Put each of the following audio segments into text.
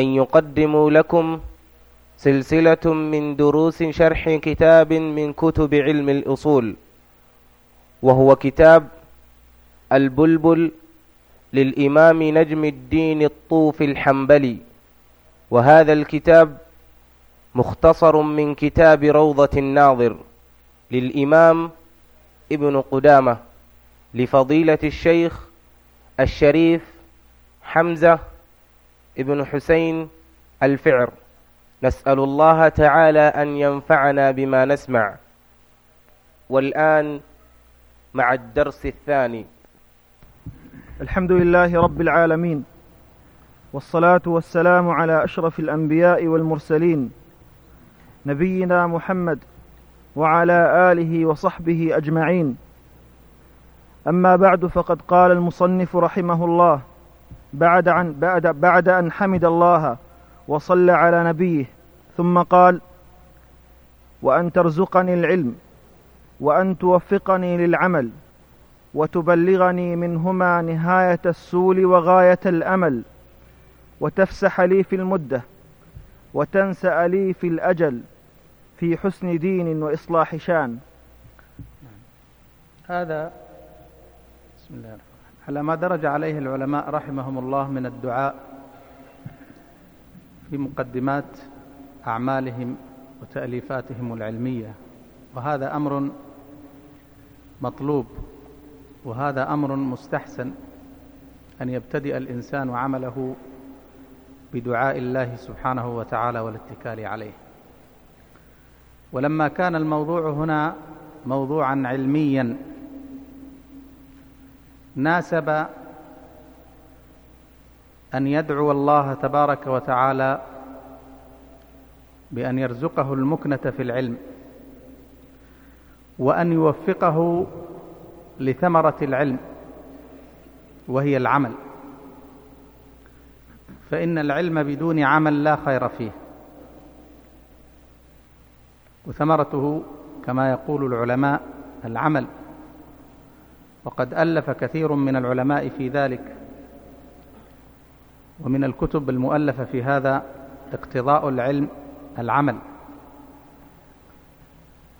أن يقدموا لكم سلسلة من دروس شرح كتاب من كتب علم الأصول وهو كتاب البلبل للإمام نجم الدين الطوف الحنبلي. وهذا الكتاب مختصر من كتاب روضة الناظر للإمام ابن قدامة لفضيلة الشيخ الشريف حمزة ابن حسين الفعر. نسأل الله تعالى أن ينفعنا بما نسمع. والآن مع الدرس الثاني. الحمد لله رب العالمين. والصلاة والسلام على أشرف الأنبياء والمرسلين. نبينا محمد وعلى آله وصحبه أجمعين. أما بعد فقد قال المصنف رحمه الله بعد, عن بعد, بعد أن حمد الله وصلى على نبيه ثم قال وأن ترزقني العلم وأن توفقني للعمل وتبلغني منهما نهاية السول وغاية الأمل وتفسح لي في المدة وتنسأ لي في الأجل في حسن دين وإصلاح شان. هذا بسم الله الرحمن على ما درج عليه العلماء رحمهم الله من الدعاء في مقدمات أعمالهم وتأليفاتهم العلمية. وهذا أمر مطلوب وهذا أمر مستحسن أن يبتدئ الإنسان عمله بدعاء الله سبحانه وتعالى والاتكال عليه. ولما كان الموضوع هنا موضوعا علميا ناسب أن يدعو الله تبارك وتعالى بأن يرزقه المكنة في العلم وأن يوفقه لثمرة العلم وهي العمل. فإن العلم بدون عمل لا خير فيه. وثمرته كما يقول العلماء العمل. وقد ألف كثير من العلماء في ذلك. ومن الكتب المؤلفة في هذا اقتضاء العلم العمل.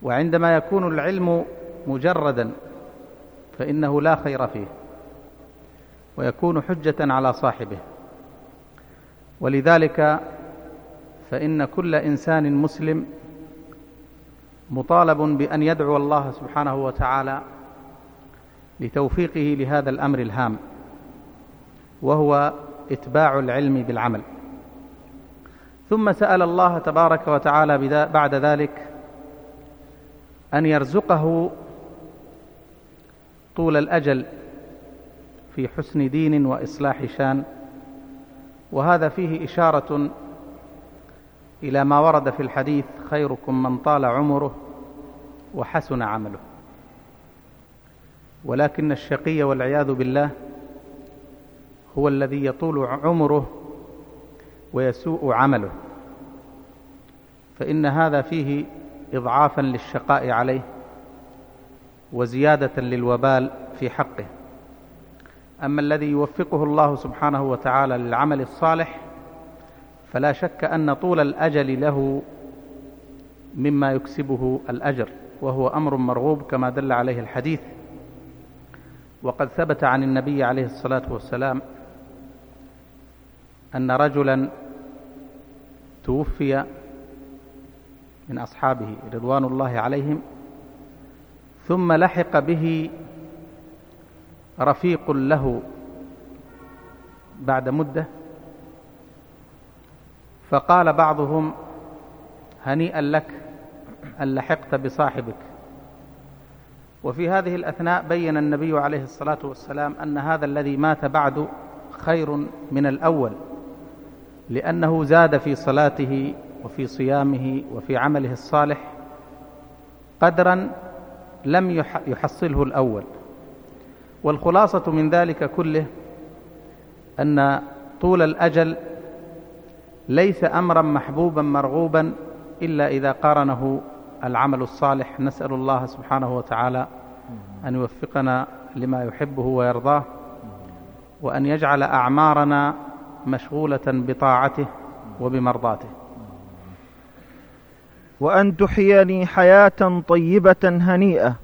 وعندما يكون العلم مجردا فإنه لا خير فيه ويكون حجة على صاحبه. ولذلك فإن كل إنسان مسلم مطالب بأن يدعو الله سبحانه وتعالى لتوفيقه لهذا الأمر الهام وهو إتباع العلم بالعمل. ثم سأل الله تبارك وتعالى بعد ذلك أن يرزقه طول الأجل في حسن دين وإصلاح شان وهذا فيه إشارة إلى ما ورد في الحديث خيركم من طال عمره وحسن عمله. ولكن الشقي والعياذ بالله هو الذي يطول عمره ويسوء عمله. فإن هذا فيه إضعافا للشقاء عليه وزيادة للوبال في حقه. أما الذي يوفقه الله سبحانه وتعالى للعمل الصالح فلا شك أن طول الأجل له مما يكسبه الأجر وهو أمر مرغوب كما دل عليه الحديث. وقد ثبت عن النبي عليه الصلاة والسلام أن رجلا توفي من أصحابه رضوان الله عليهم ثم لحق به رفيق له بعد مدة فقال بعضهم هنيئا لك أن لحقت بصاحبك. وفي هذه الأثناء بين النبي عليه الصلاة والسلام أن هذا الذي مات بعد خير من الأول لأنه زاد في صلاته وفي صيامه وفي عمله الصالح قدرا لم يحصله الأول. والخلاصة من ذلك كله أن طول الأجل ليس أمرا محبوبا مرغوبا إلا إذا قارنه العمل الصالح نسأل الله سبحانه وتعالى أن يوفقنا لما يحبه ويرضاه وأن يجعل أعمارنا مشغولة بطاعته وبمرضاته. وأن تحييني حياة طيبة هنيئة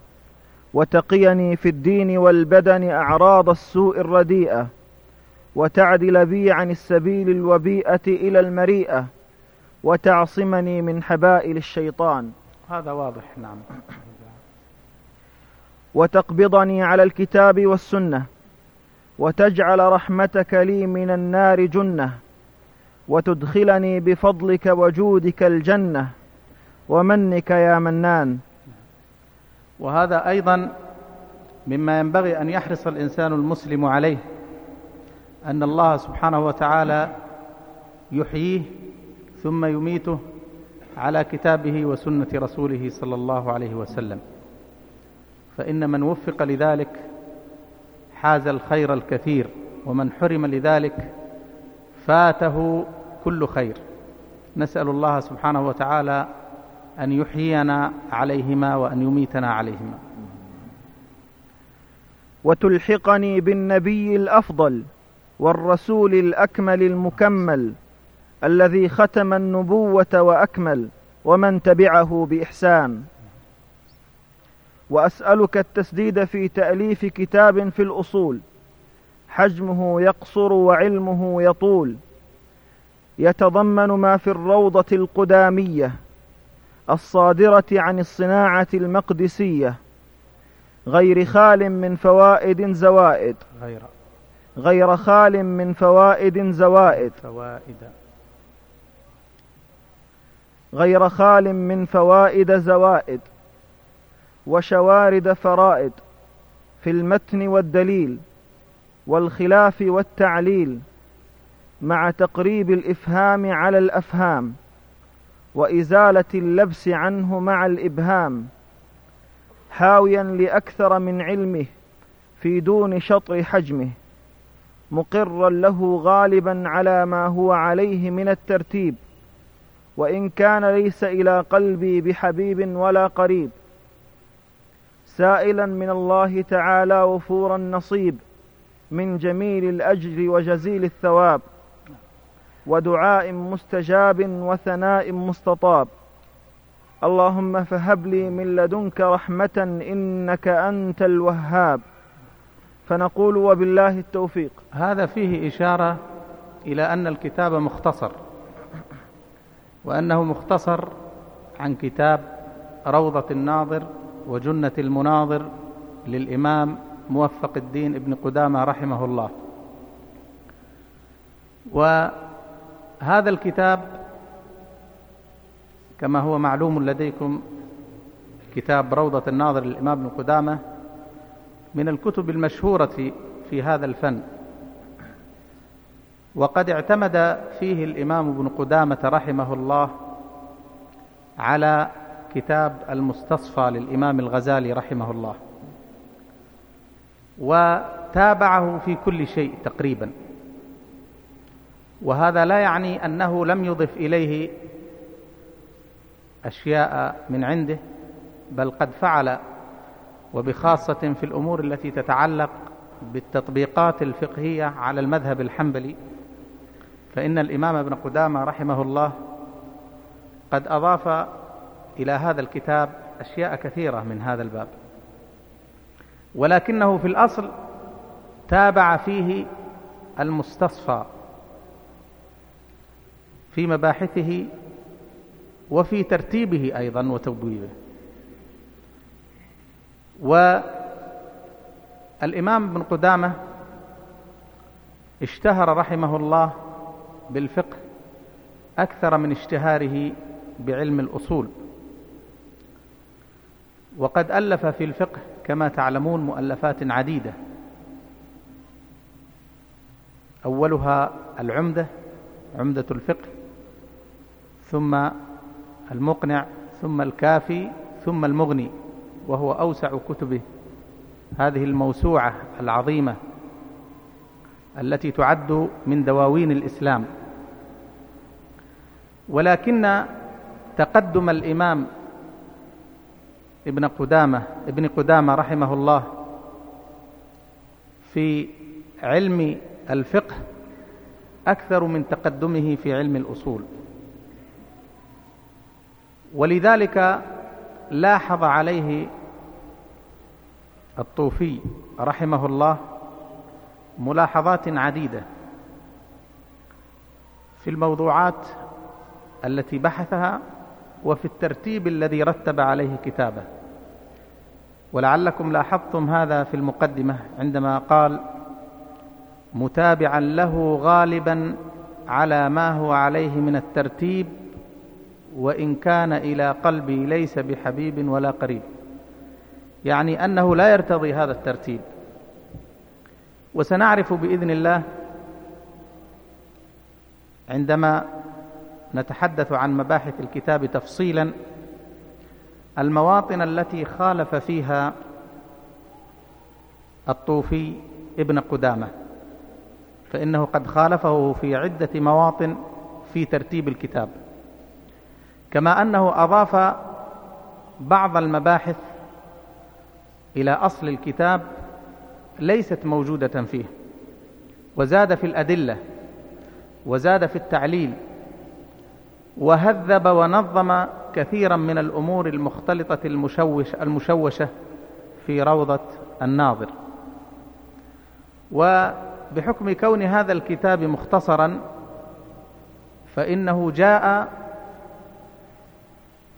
وتقيني في الدين والبدن أعراض السوء الرديئة وتعدل بي عن السبيل الوبيئة إلى المريئة وتعصمني من حبائل الشيطان. هذا واضح نعم. وتقبضني على الكتاب والسنة وتجعل رحمتك لي من النار جنة وتدخلني بفضلك وجودك الجنة ومنك يا منان. وهذا أيضا مما ينبغي أن يحرص الإنسان المسلم عليه أن الله سبحانه وتعالى يحييه ثم يميته على كتابه وسنة رسوله صلى الله عليه وسلم. فإن من وفق لذلك حاز الخير الكثير ومن حرم لذلك فاته كل خير. نسأل الله سبحانه وتعالى أن يحيينا عليهما وأن يميتنا عليهما. وتلحقني بالنبي الأفضل والرسول الأكمل المكمل الذي ختم النبوة وأكمل ومن تبعه بإحسان. وأسألك التسديد في تأليف كتاب في الأصول. حجمه يقصر وعلمه يطول. يتضمن ما في الروضة القدامية. الصادرة عن الصناعة المقدسية. غير خال من فوائد زوائد. غير. غير خال من فوائد زوائد. فوائد. غير خال من فوائد زوائد وشوارد فرائد في المتن والدليل والخلاف والتعليل مع تقريب الإفهام على الأفهام وإزالة اللبس عنه مع الإبهام حاويا لأكثر من علمه في دون شطر حجمه مقرا له غالبا على ما هو عليه من الترتيب. وإن كان ليس إلى قلبي بحبيب ولا قريب. سائلا من الله تعالى وفور النصيب من جميل الأجر وجزيل الثواب ودعاء مستجاب وثناء مستطاب. اللهم فهب لي من لدنك رحمة إنك أنت الوهاب. فنقول وبالله التوفيق. هذا فيه إشارة إلى أن الكتاب مختصر. وأنه مختصر عن كتاب روضة الناظر وجنة المناظر للإمام موفق الدين ابن قدامة رحمه الله. وهذا الكتاب كما هو معلوم لديكم كتاب روضة الناظر للإمام ابن قدامة من الكتب المشهورة في هذا الفن. وقد اعتمد فيه الإمام ابن قدامة رحمه الله على كتاب المستصفى للإمام الغزالي رحمه الله وتابعه في كل شيء تقريبا. وهذا لا يعني أنه لم يضف إليه أشياء من عنده بل قد فعل وبخاصة في الأمور التي تتعلق بالتطبيقات الفقهية على المذهب الحنبلي. فإن الإمام ابن قدامة رحمه الله قد أضاف إلى هذا الكتاب أشياء كثيرة من هذا الباب. ولكنه في الأصل تابع فيه المستصفى في مباحثه وفي ترتيبه أيضا وتبويبه والإمام ابن قدامة اشتهر رحمه الله بالفقه أكثر من اشتهاره بعلم الأصول. وقد ألف في الفقه كما تعلمون مؤلفات عديدة. أولها العمدة عمدة الفقه ثم المقنع ثم الكافي ثم المغني وهو أوسع كتبه. هذه الموسوعة العظيمة. التي تعد من دواوين الإسلام. ولكن تقدم الإمام ابن قدامة ابن قدامة رحمه الله في علم الفقه أكثر من تقدمه في علم الأصول. ولذلك لاحظ عليه الطوفي رحمه الله ملاحظات عديدة في الموضوعات التي بحثها وفي الترتيب الذي رتب عليه كتابه. ولعلكم لاحظتم هذا في المقدمة عندما قال متابعا له غالبا على ما هو عليه من الترتيب وإن كان إلى قلبي ليس بحبيب ولا قريب. يعني أنه لا يرتضي هذا الترتيب. وسنعرف بإذن الله عندما نتحدث عن مباحث الكتاب تفصيلا المواطن التي خالف فيها الطوفي ابن قدامة فإنه قد خالفه في عدة مواطن في ترتيب الكتاب. كما أنه أضاف بعض المباحث إلى أصل الكتاب ليست موجودة فيه. وزاد في الأدلة وزاد في التعليل وهذب ونظم كثيرا من الأمور المختلطة المشوش المشوشة في روضة الناظر. وبحكم كون هذا الكتاب مختصرا فإنه جاء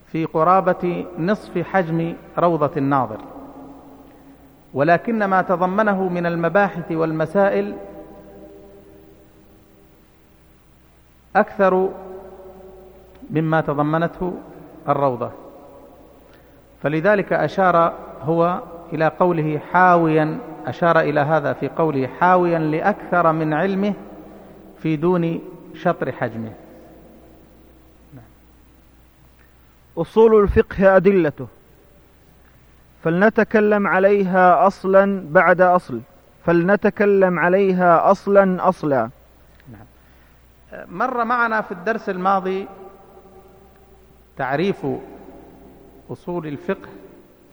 في قرابة نصف حجم روضة الناظر. ولكن ما تضمنه من المباحث والمسائل أكثر مما تضمنته الروضة. فلذلك أشار هو إلى قوله حاويا أشار إلى هذا في قوله حاويا لأكثر من علمه في دون شطر حجمه. أصول الفقه أدلته. فلنتكلم عليها أصلا بعد أصل. فلنتكلم عليها أصلا أصلا. نعم. مر معنا في الدرس الماضي تعريف أصول الفقه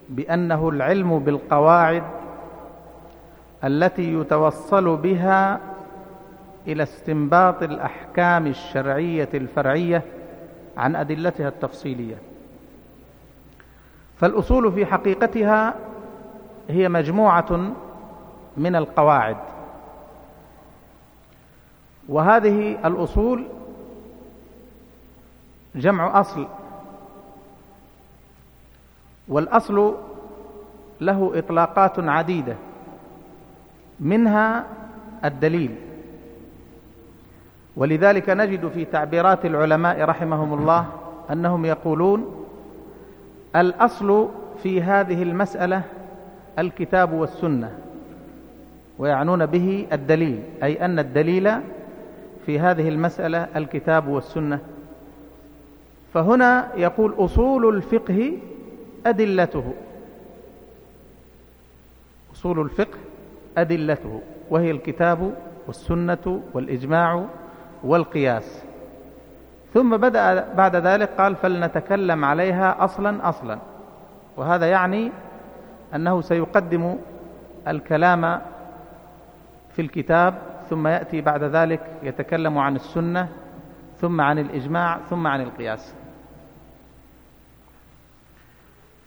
بأنه العلم بالقواعد التي يتوصل بها إلى استنباط الأحكام الشرعية الفرعية عن أدلتها التفصيلية. فالأصول في حقيقتها هي مجموعة من القواعد. وهذه الأصول جمع أصل والأصل له إطلاقات عديدة منها الدليل. ولذلك نجد في تعبيرات العلماء رحمهم الله أنهم يقولون الأصل في هذه المسألة الكتاب والسنة ويعنون به الدليل أي أن الدليل في هذه المسألة الكتاب والسنة. فهنا يقول أصول الفقه أدلته. أصول الفقه أدلته وهي الكتاب والسنة والإجماع والقياس. ثم بدأ بعد ذلك قال فلنتكلم عليها أصلا أصلا. وهذا يعني أنه سيقدم الكلام في الكتاب ثم يأتي بعد ذلك يتكلم عن السنة ثم عن الإجماع ثم عن القياس.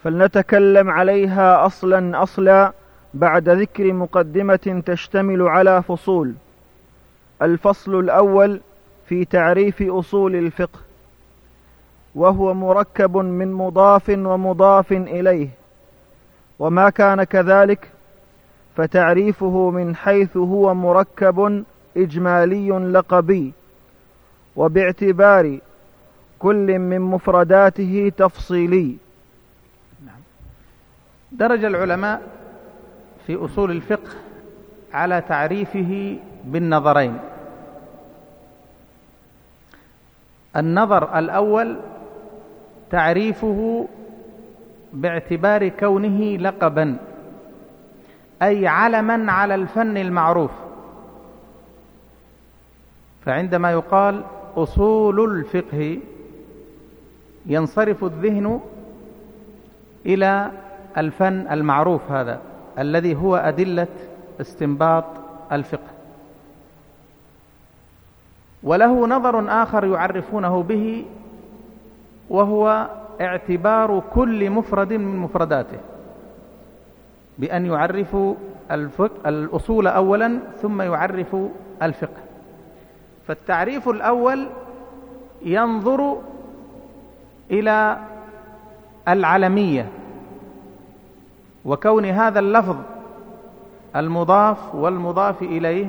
فلنتكلم عليها أصلا أصلا بعد ذكر مقدمة تشتمل على فصول. الفصل الأول في تعريف أصول الفقه وهو مركب من مضاف ومضاف إليه وما كان كذلك فتعريفه من حيث هو مركب إجمالي لقبي وباعتبار كل من مفرداته تفصيلي. درج العلماء في أصول الفقه على تعريفه بالنظرين. النظر الأول تعريفه باعتبار كونه لقبا أي علما على الفن المعروف. فعندما يقال أصول الفقه ينصرف الذهن إلى الفن المعروف هذا الذي هو أدلة استنباط الفقه. وله نظر آخر يعرفونه به وهو اعتبار كل مفرد من مفرداته بأن يعرفوا الأصول أولا ثم يعرفوا الفقه. فالتعريف الأول ينظر إلى العلمية وكون هذا اللفظ المضاف والمضاف إليه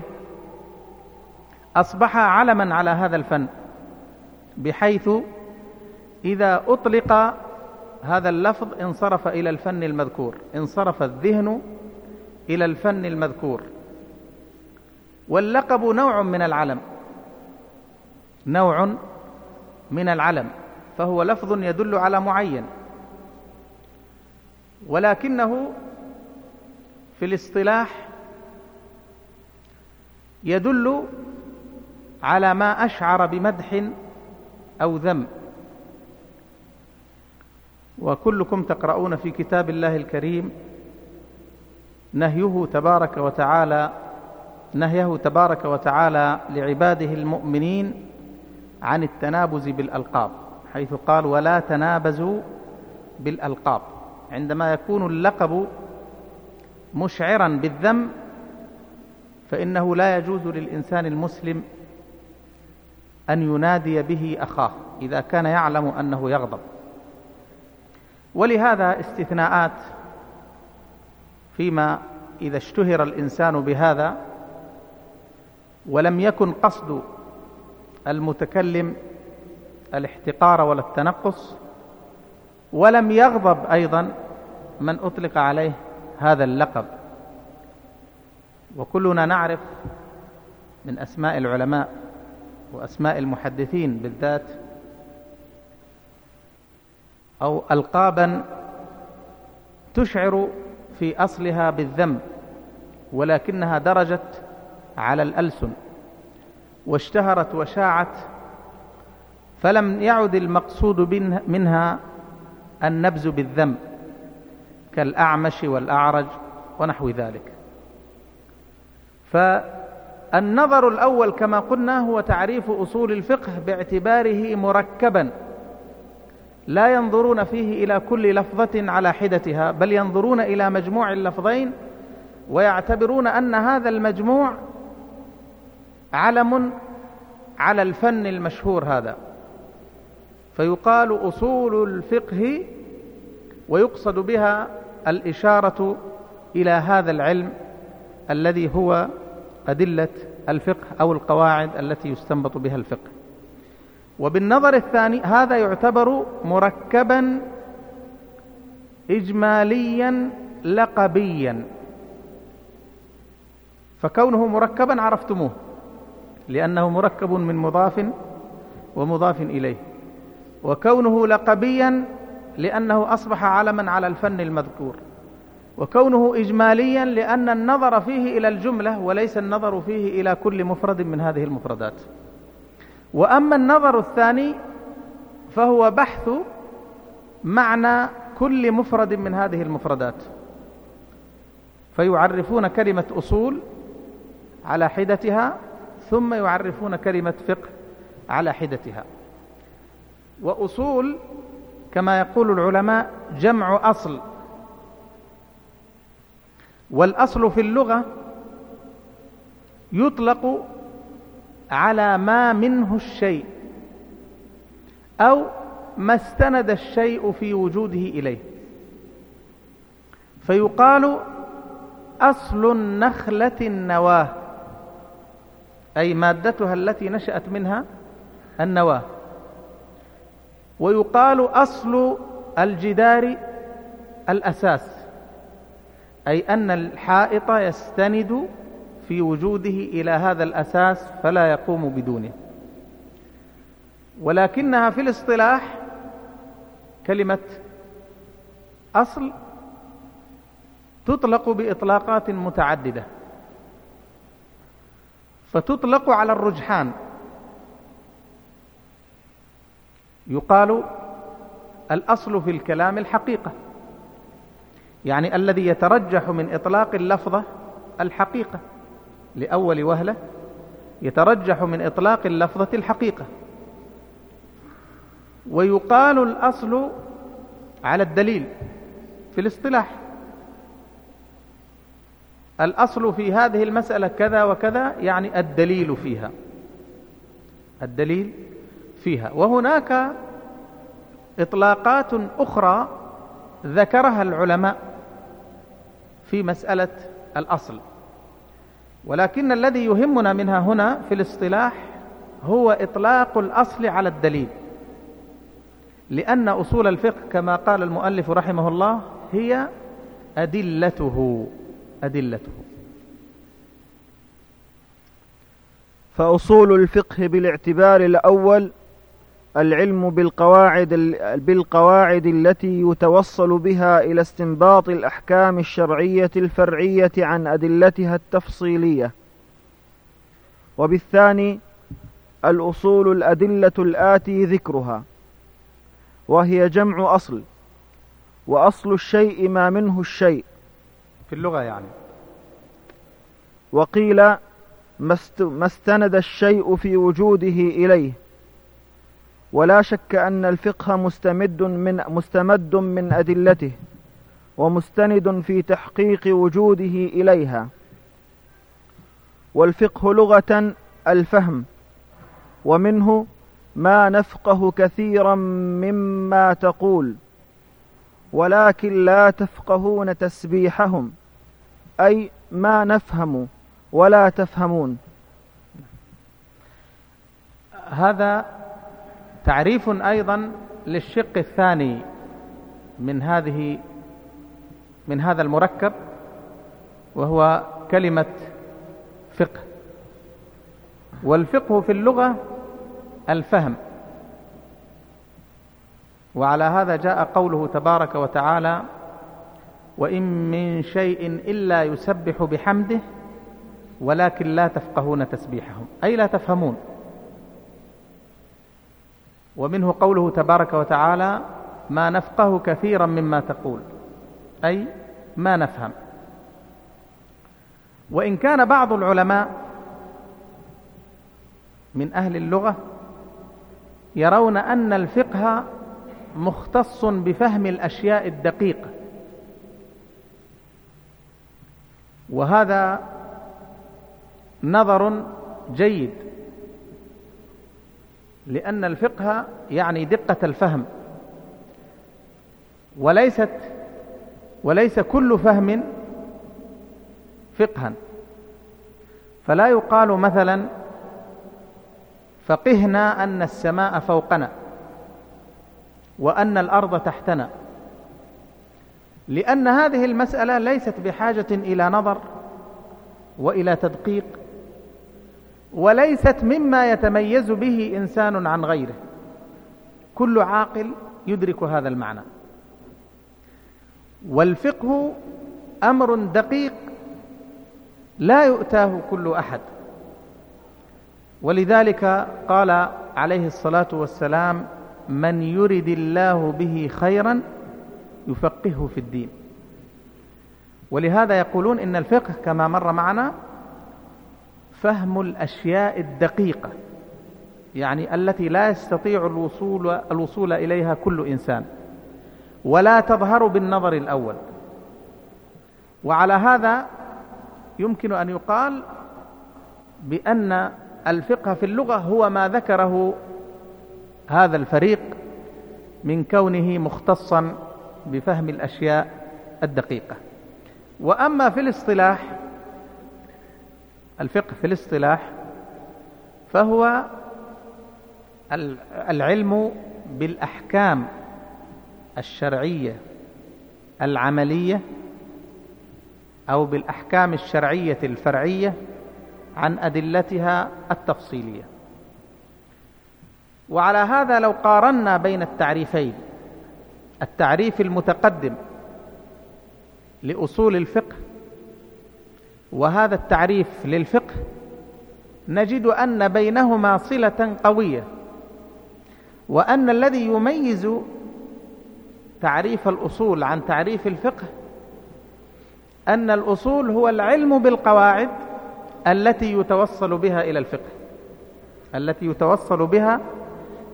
أصبح علما على هذا الفن بحيث إذا أطلق هذا اللفظ انصرف إلى الفن المذكور انصرف الذهن إلى الفن المذكور. واللقب نوع من العلم نوع من العلم فهو لفظ يدل على معين. ولكنه في الاصطلاح يدل على ما أشعر بمدح أو ذم. وكلكم تقرؤون في كتاب الله الكريم نهيه تبارك وتعالى نهيه تبارك وتعالى لعباده المؤمنين عن التنابز بالألقاب حيث قال ولا تنابزوا بالألقاب عندما يكون اللقب مشعرا بالذم فإنه لا يجوز للإنسان المسلم أن ينادي به أخاه إذا كان يعلم أنه يغضب. ولهذا استثناءات فيما إذا اشتهر الإنسان بهذا ولم يكن قصد المتكلم الاحتقار ولا التنقص ولم يغضب أيضا من أطلق عليه هذا اللقب. وكلنا نعرف من أسماء العلماء وأسماء المحدثين بالذات أو ألقابا تشعر في أصلها بالذنب ولكنها درجت على الألسن واشتهرت وشاعت فلم يعد المقصود منها النبز بالذنب كالأعمش والأعرج ونحو ذلك. فالنظر الأول كما قلنا هو تعريف أصول الفقه باعتباره مركبا. لا ينظرون فيه إلى كل لفظة على حدتها بل ينظرون إلى مجموع اللفظين ويعتبرون أن هذا المجموع علم على الفن المشهور هذا. فيقال أصول الفقه ويقصد بها الإشارة إلى هذا العلم الذي هو أدلة الفقه أو القواعد التي يستنبط بها الفقه. وبالنظر الثاني هذا يعتبر مركبا إجماليا لقبيا. فكونه مركبا عرفتموه لأنه مركب من مضاف ومضاف إليه. وكونه لقبيا لأنه أصبح علما على الفن المذكور. وكونه إجماليا لأن النظر فيه إلى الجملة وليس النظر فيه إلى كل مفرد من هذه المفردات. وأما النظر الثاني فهو بحث معنى كل مفرد من هذه المفردات. فيعرفون كلمة أصول على حدتها ثم يعرفون كلمة فقه على حدتها. وأصول كما يقول العلماء جمع أصل. والأصل في اللغة يطلق على ما منه الشيء أو ما استند الشيء في وجوده إليه. فيقال أصل النخلة النواة أي مادتها التي نشأت منها النواة. ويقال أصل الجدار الأساس. أي أن الحائط يستند في وجوده إلى هذا الأساس فلا يقوم بدونه. ولكنها في الاصطلاح كلمة أصل تطلق بإطلاقات متعددة. فتطلق على الرجحان. يقال الأصل في الكلام الحقيقة. يعني الذي يترجح من إطلاق اللفظة الحقيقة لأول وهلة يترجح من إطلاق اللفظة الحقيقة. ويقال الأصل على الدليل في الاصطلاح. الأصل في هذه المسألة كذا وكذا يعني الدليل فيها. الدليل فيها. وهناك إطلاقات أخرى ذكرها العلماء. في مسألة الأصل. ولكن الذي يهمنا منها هنا في الاصطلاح هو إطلاق الأصل على الدليل. لأن أصول الفقه كما قال المؤلف رحمه الله هي أدلته أدلته. فأصول الفقه بالاعتبار الأول العلم بالقواعد بالقواعد التي يتوصل بها إلى استنباط الأحكام الشرعية الفرعية عن أدلتها التفصيلية. وبالثاني الأصول الأدلة الآتي ذكرها وهي جمع أصل وأصل الشيء ما منه الشيء. في اللغة يعني. وقيل ما استند الشيء في وجوده إليه. ولا شك أن الفقه مستمد من مستمد من أدلته ومستند في تحقيق وجوده إليها. والفقه لغة الفهم ومنه ما نفقه كثيرا مما تقول ولكن لا تفقهون تسبيحهم أي ما نفهم ولا تفهمون. هذا تعريف أيضا للشق الثاني من هذه من هذا المركب وهو كلمة فقه. والفقه في اللغة الفهم. وعلى هذا جاء قوله تبارك وتعالى وإن من شيء إلا يسبح بحمده ولكن لا تفقهون تسبيحهم. أي لا تفهمون. ومنه قوله تبارك وتعالى ما نفقه كثيرا مما تقول. أي ما نفهم. وإن كان بعض العلماء من أهل اللغة يرون أن الفقه مختص بفهم الأشياء الدقيقة. وهذا نظر جيد لأن الفقه يعني دقة الفهم وليست وليس كل فهم فقها. فلا يقال مثلا فقهنا أن السماء فوقنا وأن الأرض تحتنا لأن هذه المسألة ليست بحاجة إلى نظر وإلى تدقيق وليست مما يتميز به إنسان عن غيره. كل عاقل يدرك هذا المعنى. والفقه أمر دقيق لا يؤتاه كل أحد. ولذلك قال عليه الصلاة والسلام من يرد الله به خيرا يفقهه في الدين. ولهذا يقولون إن الفقه كما مر معنا فهم الأشياء الدقيقة يعني التي لا يستطيع الوصول, الوصول إليها كل إنسان ولا تظهر بالنظر الأول. وعلى هذا يمكن أن يقال بأن الفقه في اللغة هو ما ذكره هذا الفريق من كونه مختصا بفهم الأشياء الدقيقة. وأما في الاصطلاح الفقه في الاصطلاح فهو العلم بالأحكام الشرعية العملية أو بالأحكام الشرعية الفرعية عن أدلتها التفصيلية. وعلى هذا لو قارنا بين التعريفين التعريف المتقدم لأصول الفقه وهذا التعريف للفقه نجد أن بينهما صلة قوية وأن الذي يميز تعريف الأصول عن تعريف الفقه أن الأصول هو العلم بالقواعد التي يتوصل بها إلى الفقه التي يتوصل بها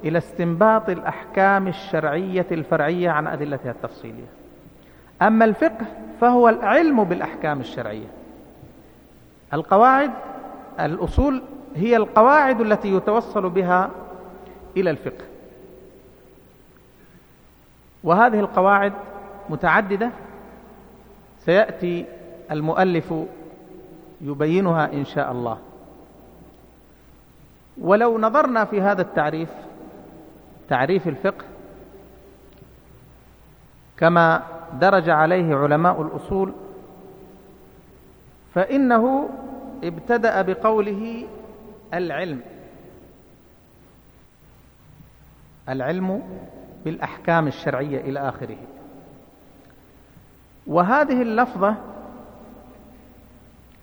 إلى استنباط الأحكام الشرعية الفرعية عن أدلتها التفصيلية. أما الفقه فهو العلم بالأحكام الشرعية. القواعد الأصول هي القواعد التي يتوصل بها إلى الفقه. وهذه القواعد متعددة. سيأتي المؤلف يبينها إن شاء الله. ولو نظرنا في هذا التعريف تعريف الفقه كما درج عليه علماء الأصول فإنه ابتدأ بقوله العلم. العلم بالأحكام الشرعية إلى آخره. وهذه اللفظة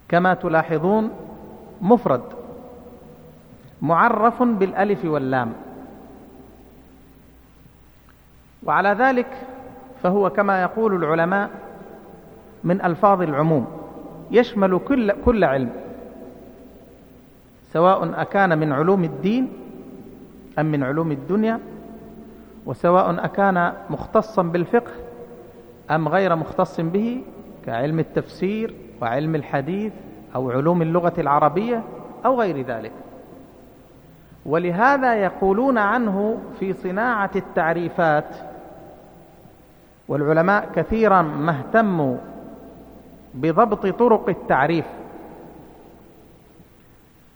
كما تلاحظون مفرد معرف بالألف واللام. وعلى ذلك فهو كما يقول العلماء من ألفاظ العموم. يشمل كل, كل علم سواء أكان من علوم الدين أم من علوم الدنيا وسواء أكان مختصا بالفقه أم غير مختص به كعلم التفسير وعلم الحديث أو علوم اللغة العربية أو غير ذلك. ولهذا يقولون عنه في صناعة التعريفات والعلماء كثيرا ما اهتموا بضبط طرق التعريف.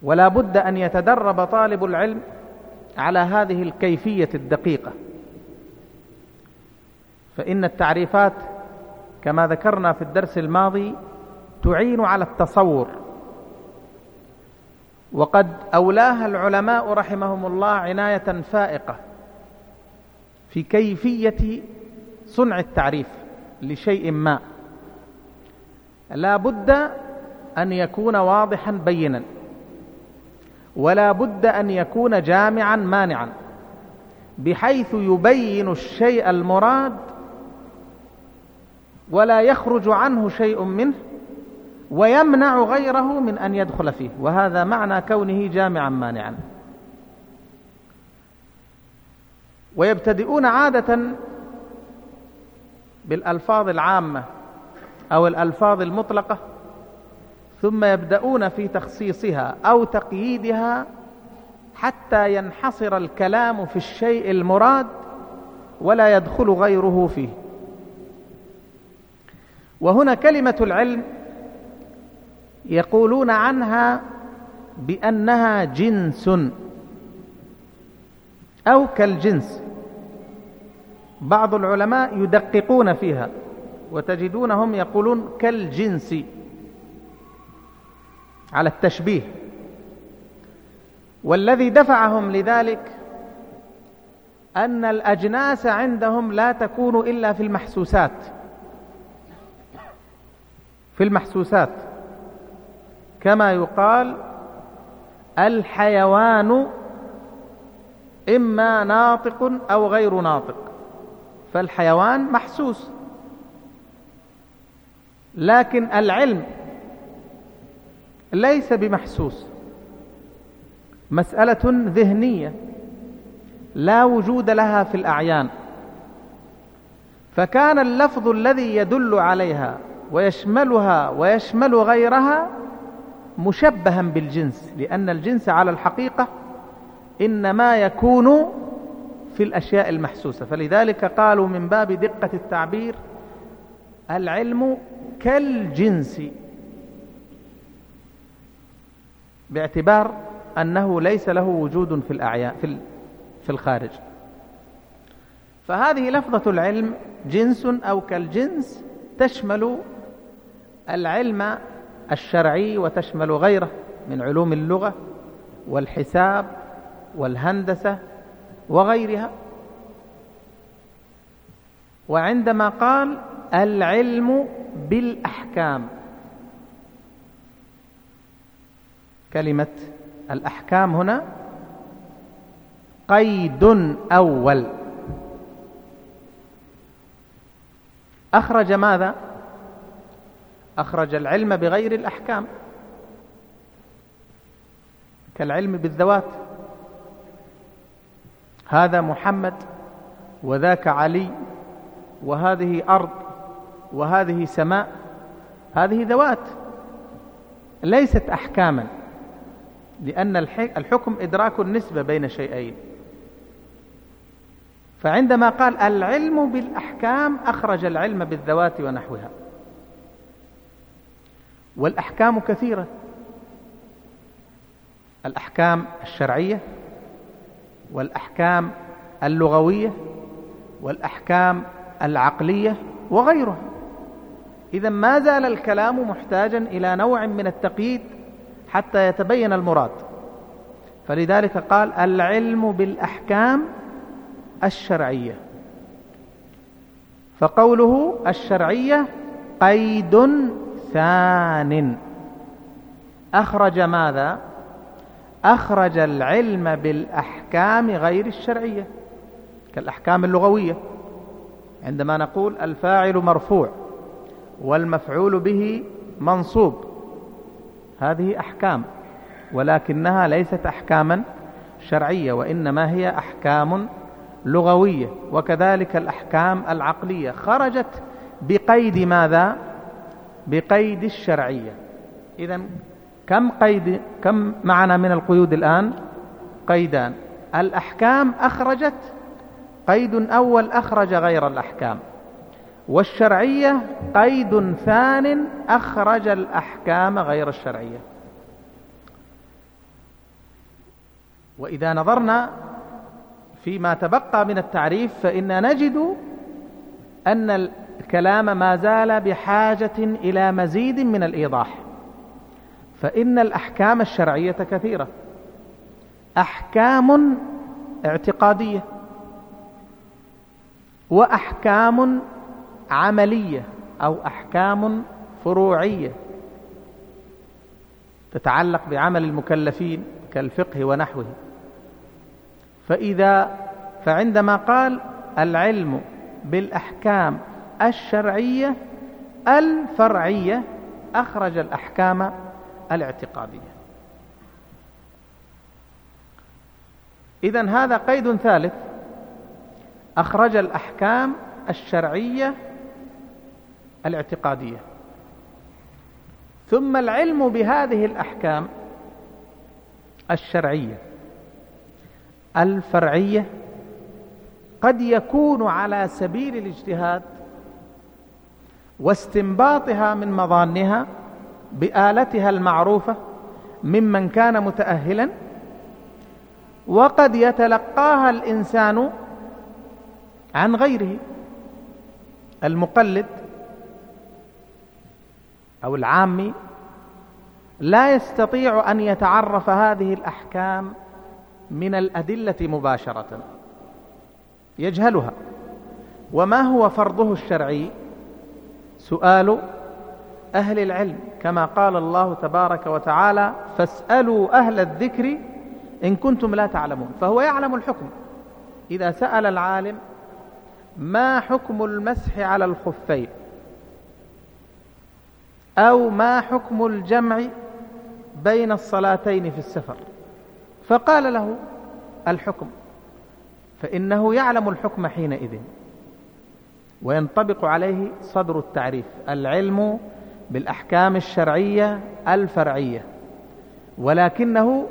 ولا بد أن يتدرب طالب العلم على هذه الكيفية الدقيقة. فإن التعريفات كما ذكرنا في الدرس الماضي تعين على التصور. وقد أولاها العلماء رحمهم الله عناية فائقة في كيفية صنع التعريف لشيء ما. لا بد أن يكون واضحا بينا ولا بد أن يكون جامعا مانعا بحيث يبين الشيء المراد ولا يخرج عنه شيء منه ويمنع غيره من أن يدخل فيه وهذا معنى كونه جامعا مانعا. ويبتدئون عادة بالألفاظ العامة أو الألفاظ المطلقة ثم يبدأون في تخصيصها أو تقييدها حتى ينحصر الكلام في الشيء المراد ولا يدخل غيره فيه. وهنا كلمة العلم يقولون عنها بأنها جنس أو كالجنس. بعض العلماء يدققون فيها. وتجدونهم يقولون كالجنس على التشبيه. والذي دفعهم لذلك أن الأجناس عندهم لا تكون إلا في المحسوسات. في المحسوسات. كما يقال الحيوان إما ناطق أو غير ناطق. فالحيوان محسوس. لكن العلم ليس بمحسوس. مسألة ذهنية لا وجود لها في الأعيان. فكان اللفظ الذي يدل عليها ويشملها ويشمل غيرها مشبها بالجنس لأن الجنس على الحقيقة إنما يكون في الأشياء المحسوسة. فلذلك قالوا من باب دقة التعبير العلم كالجنس. باعتبار أنه ليس له وجود في الأعيان في في الخارج. فهذه لفظة العلم جنس أو كالجنس تشمل العلم الشرعي وتشمل غيره من علوم اللغة والحساب والهندسة وغيرها. وعندما قال العلم بالأحكام. كلمة الأحكام هنا قيد أول. أخرج ماذا؟ أخرج العلم بغير الأحكام. كالعلم بالذوات. هذا محمد وذاك علي وهذه أرض وهذه سماء هذه ذوات. ليست أحكاما لأن الحكم إدراك النسبة بين شيئين. فعندما قال العلم بالأحكام أخرج العلم بالذوات ونحوها. والأحكام كثيرة. الأحكام الشرعية والأحكام اللغوية والأحكام العقلية وغيرها. إذا ما زال الكلام محتاجا إلى نوع من التقييد حتى يتبين المراد. فلذلك قال العلم بالأحكام الشرعية. فقوله الشرعية قيد ثان. أخرج ماذا؟ أخرج العلم بالأحكام غير الشرعية كالأحكام اللغوية. عندما نقول الفاعل مرفوع والمفعول به منصوب. هذه أحكام ولكنها ليست أحكاما شرعية وإنما هي أحكام لغوية وكذلك الأحكام العقلية خرجت بقيد ماذا؟ بقيد الشرعية. إذا كم قيد كم معنا من القيود الآن؟ قيدان. الأحكام أخرجت قيد أول أخرج غير الأحكام. والشرعية قيد ثان أخرج الأحكام غير الشرعية. وإذا نظرنا فيما تبقى من التعريف فإن نجد أن الكلام ما زال بحاجة إلى مزيد من الإيضاح. فإن الأحكام الشرعية كثيرة. أحكام اعتقادية. وأحكام عملية أو أحكام فروعية تتعلق بعمل المكلفين كالفقه ونحوه. فإذا فعندما قال العلم بالأحكام الشرعية الفرعية أخرج الأحكام الاعتقادية. إذن هذا قيد ثالث أخرج الأحكام الشرعية الاعتقادية. ثم العلم بهذه الأحكام الشرعية. الفرعية قد يكون على سبيل الاجتهاد واستنباطها من مظانها بآلتها المعروفة ممن كان متأهلا وقد يتلقاها الإنسان عن غيره المقلد أو العامي لا يستطيع أن يتعرف هذه الأحكام من الأدلة مباشرة. يجهلها. وما هو فرضه الشرعي؟ سؤال أهل العلم كما قال الله تبارك وتعالى فاسألوا أهل الذكر إن كنتم لا تعلمون فهو يعلم الحكم. إذا سأل العالم ما حكم المسح على الخفين؟ أو ما حكم الجمع بين الصلاتين في السفر. فقال له الحكم فإنه يعلم الحكم حينئذ وينطبق عليه صدر التعريف العلم بالأحكام الشرعية الفرعية ولكنه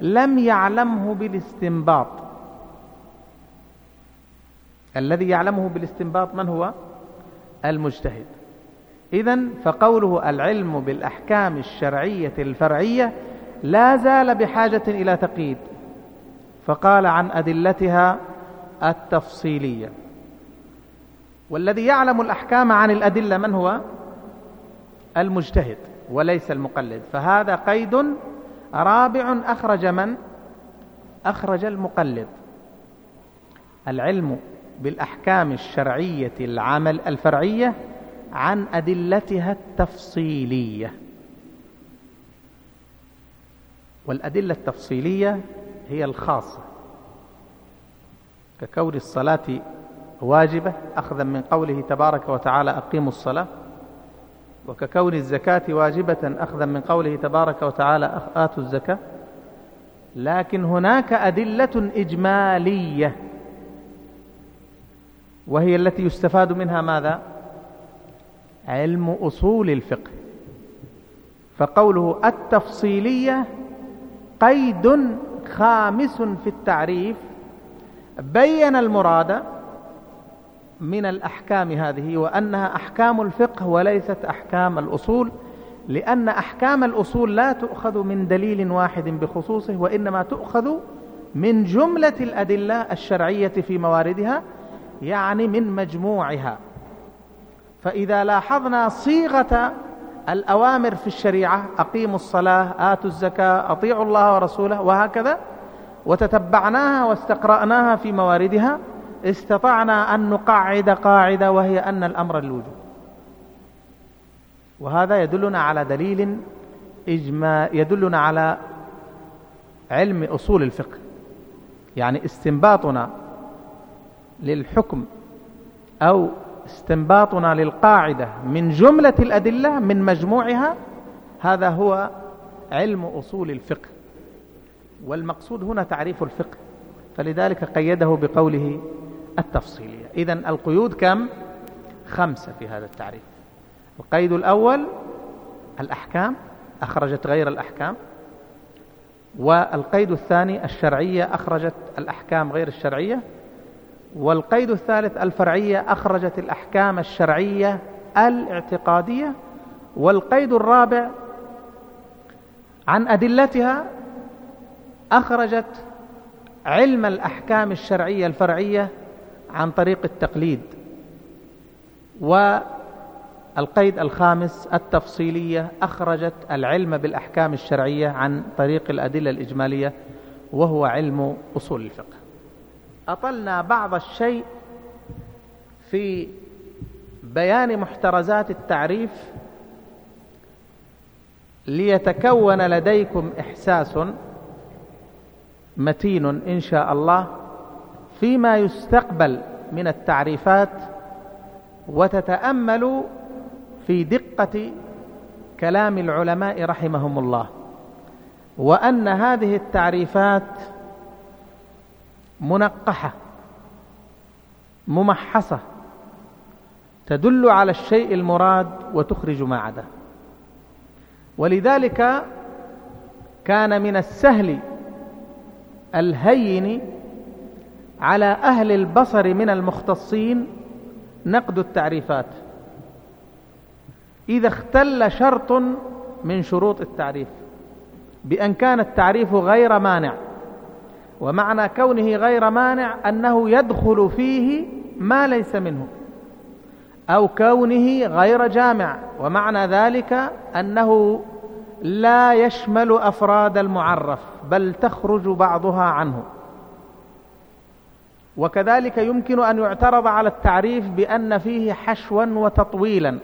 لم يعلمه بالاستنباط. الذي يعلمه بالاستنباط من هو؟ المجتهد. إذا فقوله العلم بالأحكام الشرعية الفرعية لا زال بحاجة إلى تقييد. فقال عن أدلتها التفصيلية. والذي يعلم الأحكام عن الأدلة من هو؟ المجتهد وليس المقلد. فهذا قيد رابع أخرج من؟ أخرج المقلد. العلم بالأحكام الشرعية العمل الفرعية عن أدلتها التفصيلية. والأدلة التفصيلية هي الخاصة. ككون الصلاة واجبة أخذا من قوله تبارك وتعالى أقيموا الصلاة. وككون الزكاة واجبة أخذا من قوله تبارك وتعالى آتوا الزكاة. لكن هناك أدلة إجمالية وهي التي يستفاد منها ماذا؟ علم أصول الفقه. فقوله التفصيلية قيد خامس في التعريف. بين المراد من الأحكام هذه وأنها أحكام الفقه وليست أحكام الأصول لأن أحكام الأصول لا تؤخذ من دليل واحد بخصوصه وإنما تؤخذ من جملة الأدلة الشرعية في مواردها يعني من مجموعها. فإذا لاحظنا صيغة الأوامر في الشريعة أقيموا الصلاة آتوا الزكاة أطيعوا الله ورسوله وهكذا وتتبعناها واستقرأناها في مواردها استطعنا أن نقعد قاعدة وهي أن الأمر الوجوب وهذا يدلنا على دليل إجماع يدلنا على علم أصول الفقه. يعني استنباطنا للحكم أو استنباطنا للقاعدة من جملة الأدلة من مجموعها هذا هو علم أصول الفقه. والمقصود هنا تعريف الفقه فلذلك قيده بقوله التفصيلية. إذا القيود كم؟ خمسة في هذا التعريف. القيد الأول الأحكام أخرجت غير الأحكام. والقيد الثاني الشرعية أخرجت الأحكام غير الشرعية. والقيد الثالث الفرعية أخرجت الأحكام الشرعية الاعتقادية والقيد الرابع عن أدلتها أخرجت علم الأحكام الشرعية الفرعية عن طريق التقليد. والقيد الخامس التفصيلية أخرجت العلم بالأحكام الشرعية عن طريق الأدلة الإجمالية وهو علم أصول الفقه. أطلنا بعض الشيء في بيان محترزات التعريف ليتكون لديكم إحساس متين إن شاء الله فيما يستقبل من التعريفات وتتأملوا في دقة كلام العلماء رحمهم الله وأن هذه التعريفات منقحة ممحصة تدل على الشيء المراد وتخرج ما عداه ولذلك كان من السهل الهين على أهل البصر من المختصين نقد التعريفات. إذا اختل شرط من شروط التعريف بأن كان التعريف غير مانع. ومعنى كونه غير مانع أنه يدخل فيه ما ليس منه أو كونه غير جامع ومعنى ذلك أنه لا يشمل أفراد المعرف بل تخرج بعضها عنه. وكذلك يمكن أن يعترض على التعريف بأن فيه حشوا وتطويلا.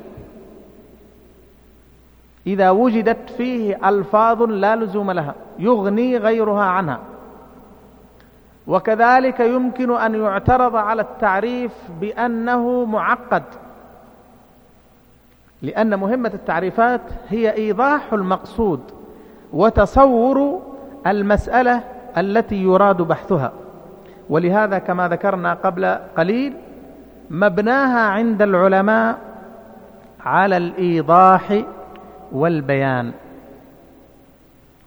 إذا وجدت فيه ألفاظ لا لزوم لها يغني غيرها عنها. وكذلك يمكن أن يعترض على التعريف بأنه معقد لأن مهمة التعريفات هي إيضاح المقصود وتصور المسألة التي يراد بحثها. ولهذا كما ذكرنا قبل قليل مبناها عند العلماء على الإيضاح والبيان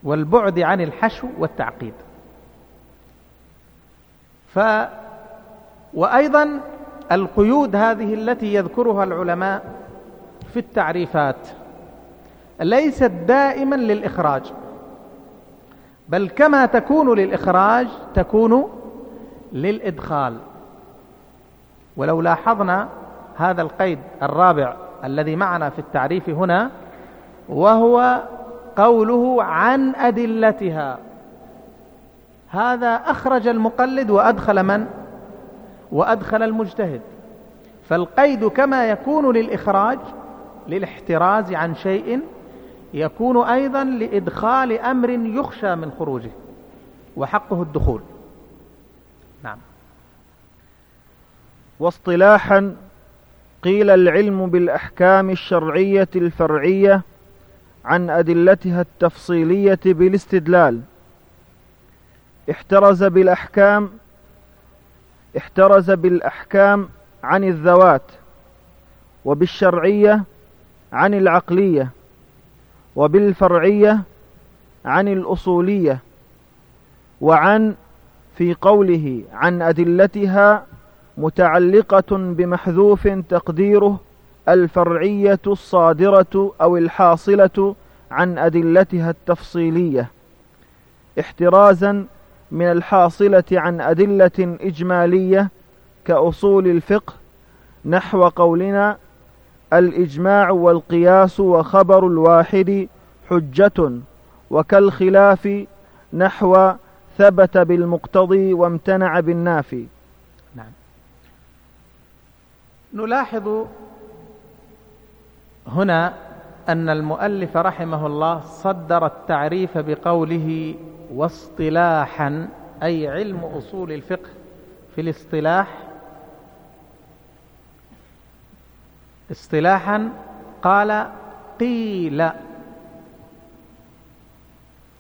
والبعد عن الحشو والتعقيد. ف وأيضا القيود هذه التي يذكرها العلماء في التعريفات ليست دائما للإخراج بل كما تكون للإخراج تكون للإدخال. ولو لاحظنا هذا القيد الرابع الذي معنا في التعريف هنا وهو قوله عن أدلتها. هذا أخرج المقلد وأدخل من؟ وأدخل المجتهد. فالقيد كما يكون للإخراج للاحتراز عن شيء يكون أيضا لإدخال أمر يخشى من خروجه وحقه الدخول. نعم. واصطلاحا قيل العلم بالأحكام الشرعية الفرعية عن أدلتها التفصيلية بالاستدلال. احترز بالأحكام احترز بالأحكام عن الذوات وبالشرعية عن العقلية وبالفرعية عن الأصولية وعن في قوله عن أدلتها متعلقة بمحذوف تقديره الفرعية الصادرة أو الحاصلة عن أدلتها التفصيلية احترازا من الحاصلة عن أدلة إجمالية كأصول الفقه نحو قولنا الإجماع والقياس وخبر الواحد حجة وكالخلاف نحو ثبت بالمقتضي وامتنع بالنافي. نعم. نلاحظ هنا أن المؤلف رحمه الله صدر التعريف بقوله واصطلاحا أي علم أصول الفقه في الاصطلاح اصطلاحا قال قيل.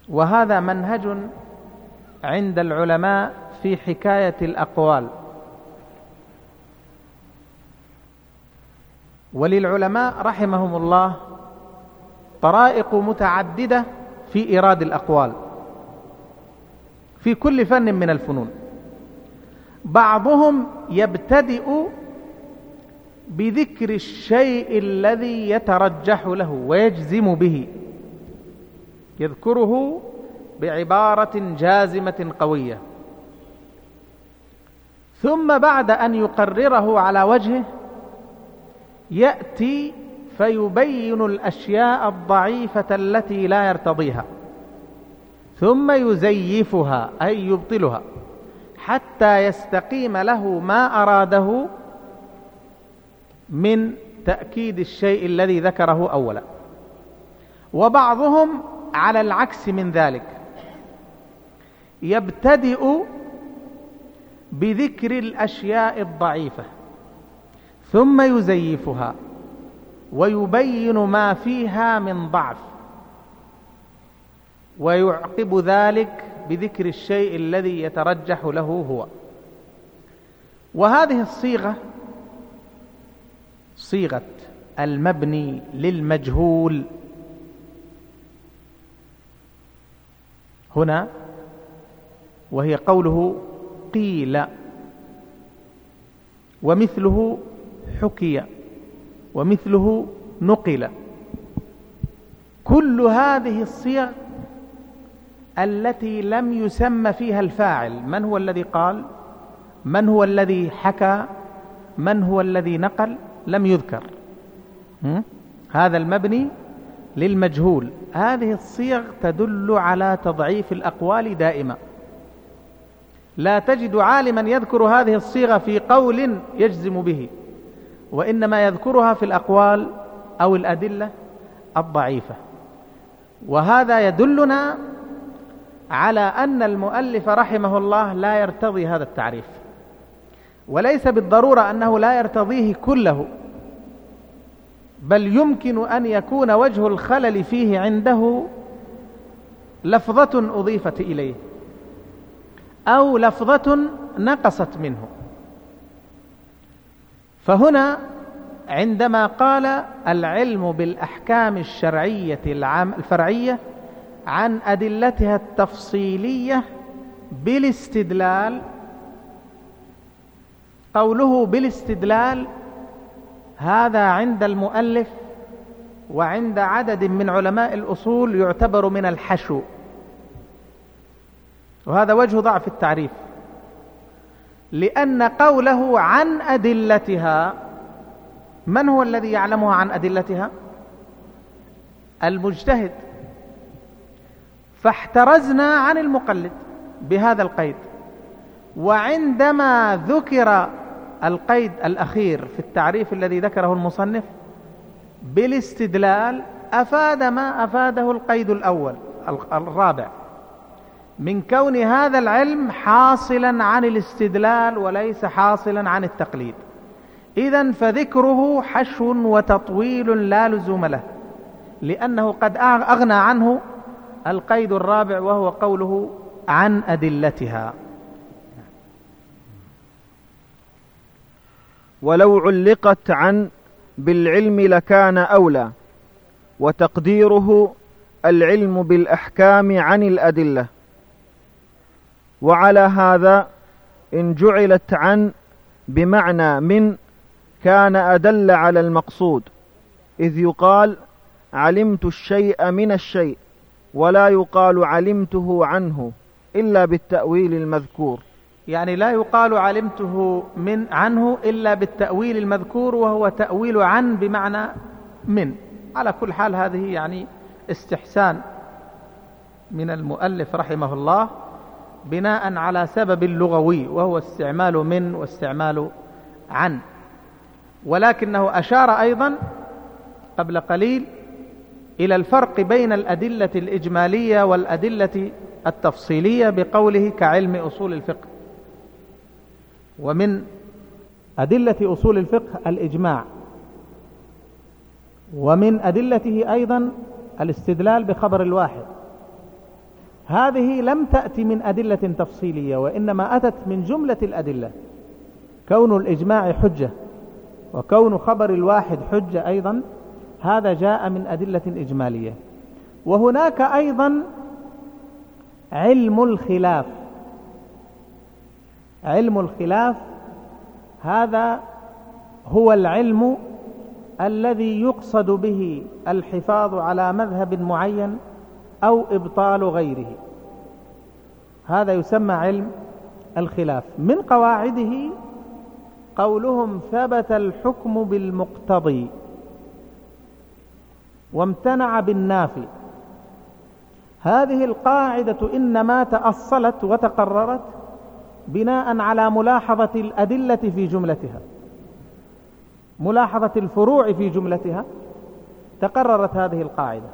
وهذا منهج عند العلماء في حكاية الأقوال. وللعلماء رحمهم الله طرائق متعددة في إيراد الأقوال. في كل فن من الفنون. بعضهم يبتدئ بذكر الشيء الذي يترجح له ويجزم به يذكره بعبارة جازمة قوية. ثم بعد أن يقرره على وجهه يأتي فيبين الأشياء الضعيفة التي لا يرتضيها. ثم يزيفها أي يبطلها حتى يستقيم له ما أراده من تأكيد الشيء الذي ذكره أولا. وبعضهم على العكس من ذلك. يبتدئ بذكر الأشياء الضعيفة ثم يزيفها ويبين ما فيها من ضعف. ويعقب ذلك بذكر الشيء الذي يترجح له هو. وهذه الصيغة صيغة المبني للمجهول. هنا وهي قوله قيل ومثله حكي ومثله نقل. كل هذه الصيغ التي لم يسمى فيها الفاعل. من هو الذي قال؟ من هو الذي حكى؟ من هو الذي نقل؟ لم يذكر. هذا المبني للمجهول. هذه الصيغ تدل على تضعيف الأقوال دائما. لا تجد عالما يذكر هذه الصيغة في قول يجزم به وإنما يذكرها في الأقوال أو الأدلة الضعيفة. وهذا يدلنا على أن المؤلف رحمه الله لا يرتضي هذا التعريف. وليس بالضرورة أنه لا يرتضيه كله. بل يمكن أن يكون وجه الخلل فيه عنده لفظة أضيفت إليه. أو لفظة نقصت منه. فهنا عندما قال العلم بالأحكام الشرعية العام الفرعية عن أدلتها التفصيلية بالاستدلال قوله بالاستدلال هذا عند المؤلف وعند عدد من علماء الأصول يعتبر من الحشو. وهذا وجه ضعف التعريف. لأن قوله عن أدلتها من هو الذي يعلمها عن أدلتها؟ المجتهد. فاحترزنا عن المقلد بهذا القيد. وعندما ذكر القيد الأخير في التعريف الذي ذكره المصنف بالاستدلال أفاد ما أفاده القيد الأول الرابع. من كون هذا العلم حاصلا عن الاستدلال وليس حاصلا عن التقليد. إذا فذكره حشو وتطويل لا لزوم له لأنه قد أغنى عنه القيد الرابع وهو قوله عن أدلتها. ولو علقت عن بالعلم لكان أولى وتقديره العلم بالأحكام عن الأدلة. وعلى هذا إن جعلت عن بمعنى من كان أدل على المقصود إذ يقال علمت الشيء من الشيء. ولا يقال علمته عنه إلا بالتأويل المذكور. يعني لا يقال علمته من عنه إلا بالتأويل المذكور وهو تأويل عن بمعنى من. على كل حال هذه يعني استحسان من المؤلف رحمه الله بناء على سبب لغوي وهو استعمال من واستعمال عن. ولكنه أشار أيضا قبل قليل إلى الفرق بين الأدلة الإجمالية والأدلة التفصيلية بقوله كعلم أصول الفقه. ومن أدلة أصول الفقه الإجماع. ومن أدلته أيضا الاستدلال بخبر الواحد. هذه لم تأتي من أدلة تفصيلية وإنما أتت من جملة الأدلة. كون الإجماع حجة وكون خبر الواحد حجة أيضا هذا جاء من أدلة إجمالية. وهناك أيضا علم الخلاف. علم الخلاف هذا هو العلم الذي يقصد به الحفاظ على مذهب معين أو إبطال غيره. هذا يسمى علم الخلاف. من قواعده قولهم ثبت الحكم بالمقتضي. وامتنع بالنافي. هذه القاعدة إنما تأصلت وتقررت بناء على ملاحظة الأدلة في جملتها. ملاحظة الفروع في جملتها تقررت هذه القاعدة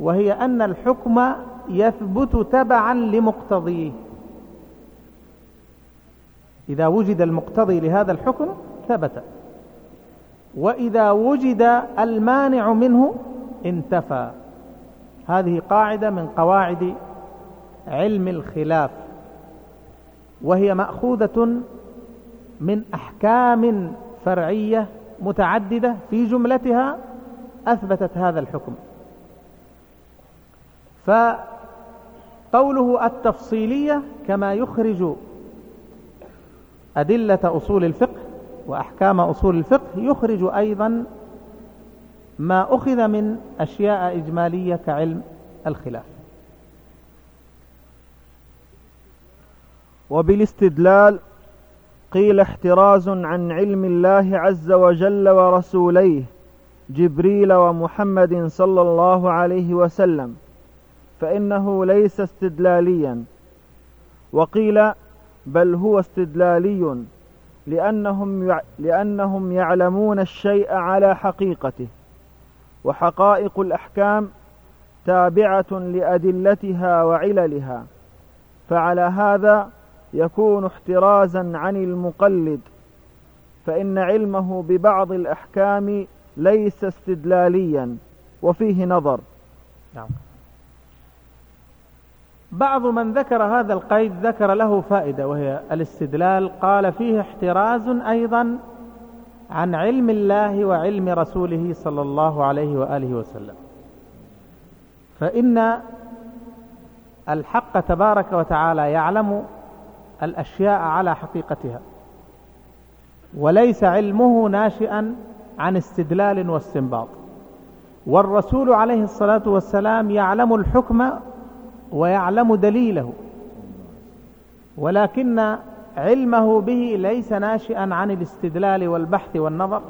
وهي أن الحكم يثبت تبعا لمقتضيه. إذا وجد المقتضي لهذا الحكم ثبت. وإذا وجد المانع منه انتفى. هذه قاعدة من قواعد علم الخلاف وهي مأخوذة من أحكام فرعية متعددة في جملتها أثبتت هذا الحكم. فقوله التفصيلية كما يخرج أدلة أصول الفقه وأحكام أصول الفقه يخرج أيضا ما أخذ من أشياء إجمالية كعلم الخلاف. وبالاستدلال قيل احتراز عن علم الله عز وجل ورسوليه جبريل ومحمد صلى الله عليه وسلم فإنه ليس استدلاليا. وقيل بل هو استدلالي. لأنهم, لأنهم يعلمون الشيء على حقيقته. وحقائق الأحكام تابعة لأدلتها وعللها. فعلى هذا يكون احترازا عن المقلد. فإن علمه ببعض الأحكام ليس استدلاليا. وفيه نظر. نعم. بعض من ذكر هذا القيد ذكر له فائدة وهي الاستدلال قال فيه احتراز أيضا عن علم الله وعلم رسوله صلى الله عليه وآله وسلم. فإن الحق تبارك وتعالى يعلم الأشياء على حقيقتها وليس علمه ناشئا عن استدلال واستنباط. والرسول عليه الصلاة والسلام يعلم الحكم ويعلم دليله. ولكن علمه به ليس ناشئا عن الاستدلال والبحث والنظر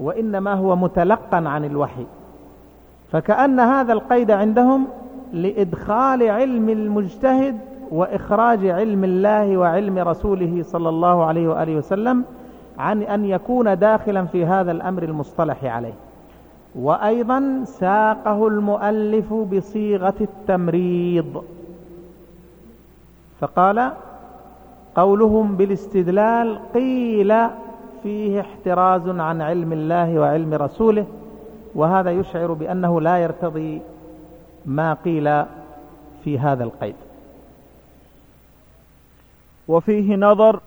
وإنما هو متلقا عن الوحي. فكأن هذا القيد عندهم لإدخال علم المجتهد وإخراج علم الله وعلم رسوله صلى الله عليه وآله وسلم عن أن يكون داخلا في هذا الأمر المصطلح عليه. وأيضا ساقه المؤلف بصيغة التمريض. فقال قولهم بالاستدلال قيل فيه احتراز عن علم الله وعلم رسوله وهذا يشعر بأنه لا يرتضي ما قيل في هذا القيد. وفيه نظر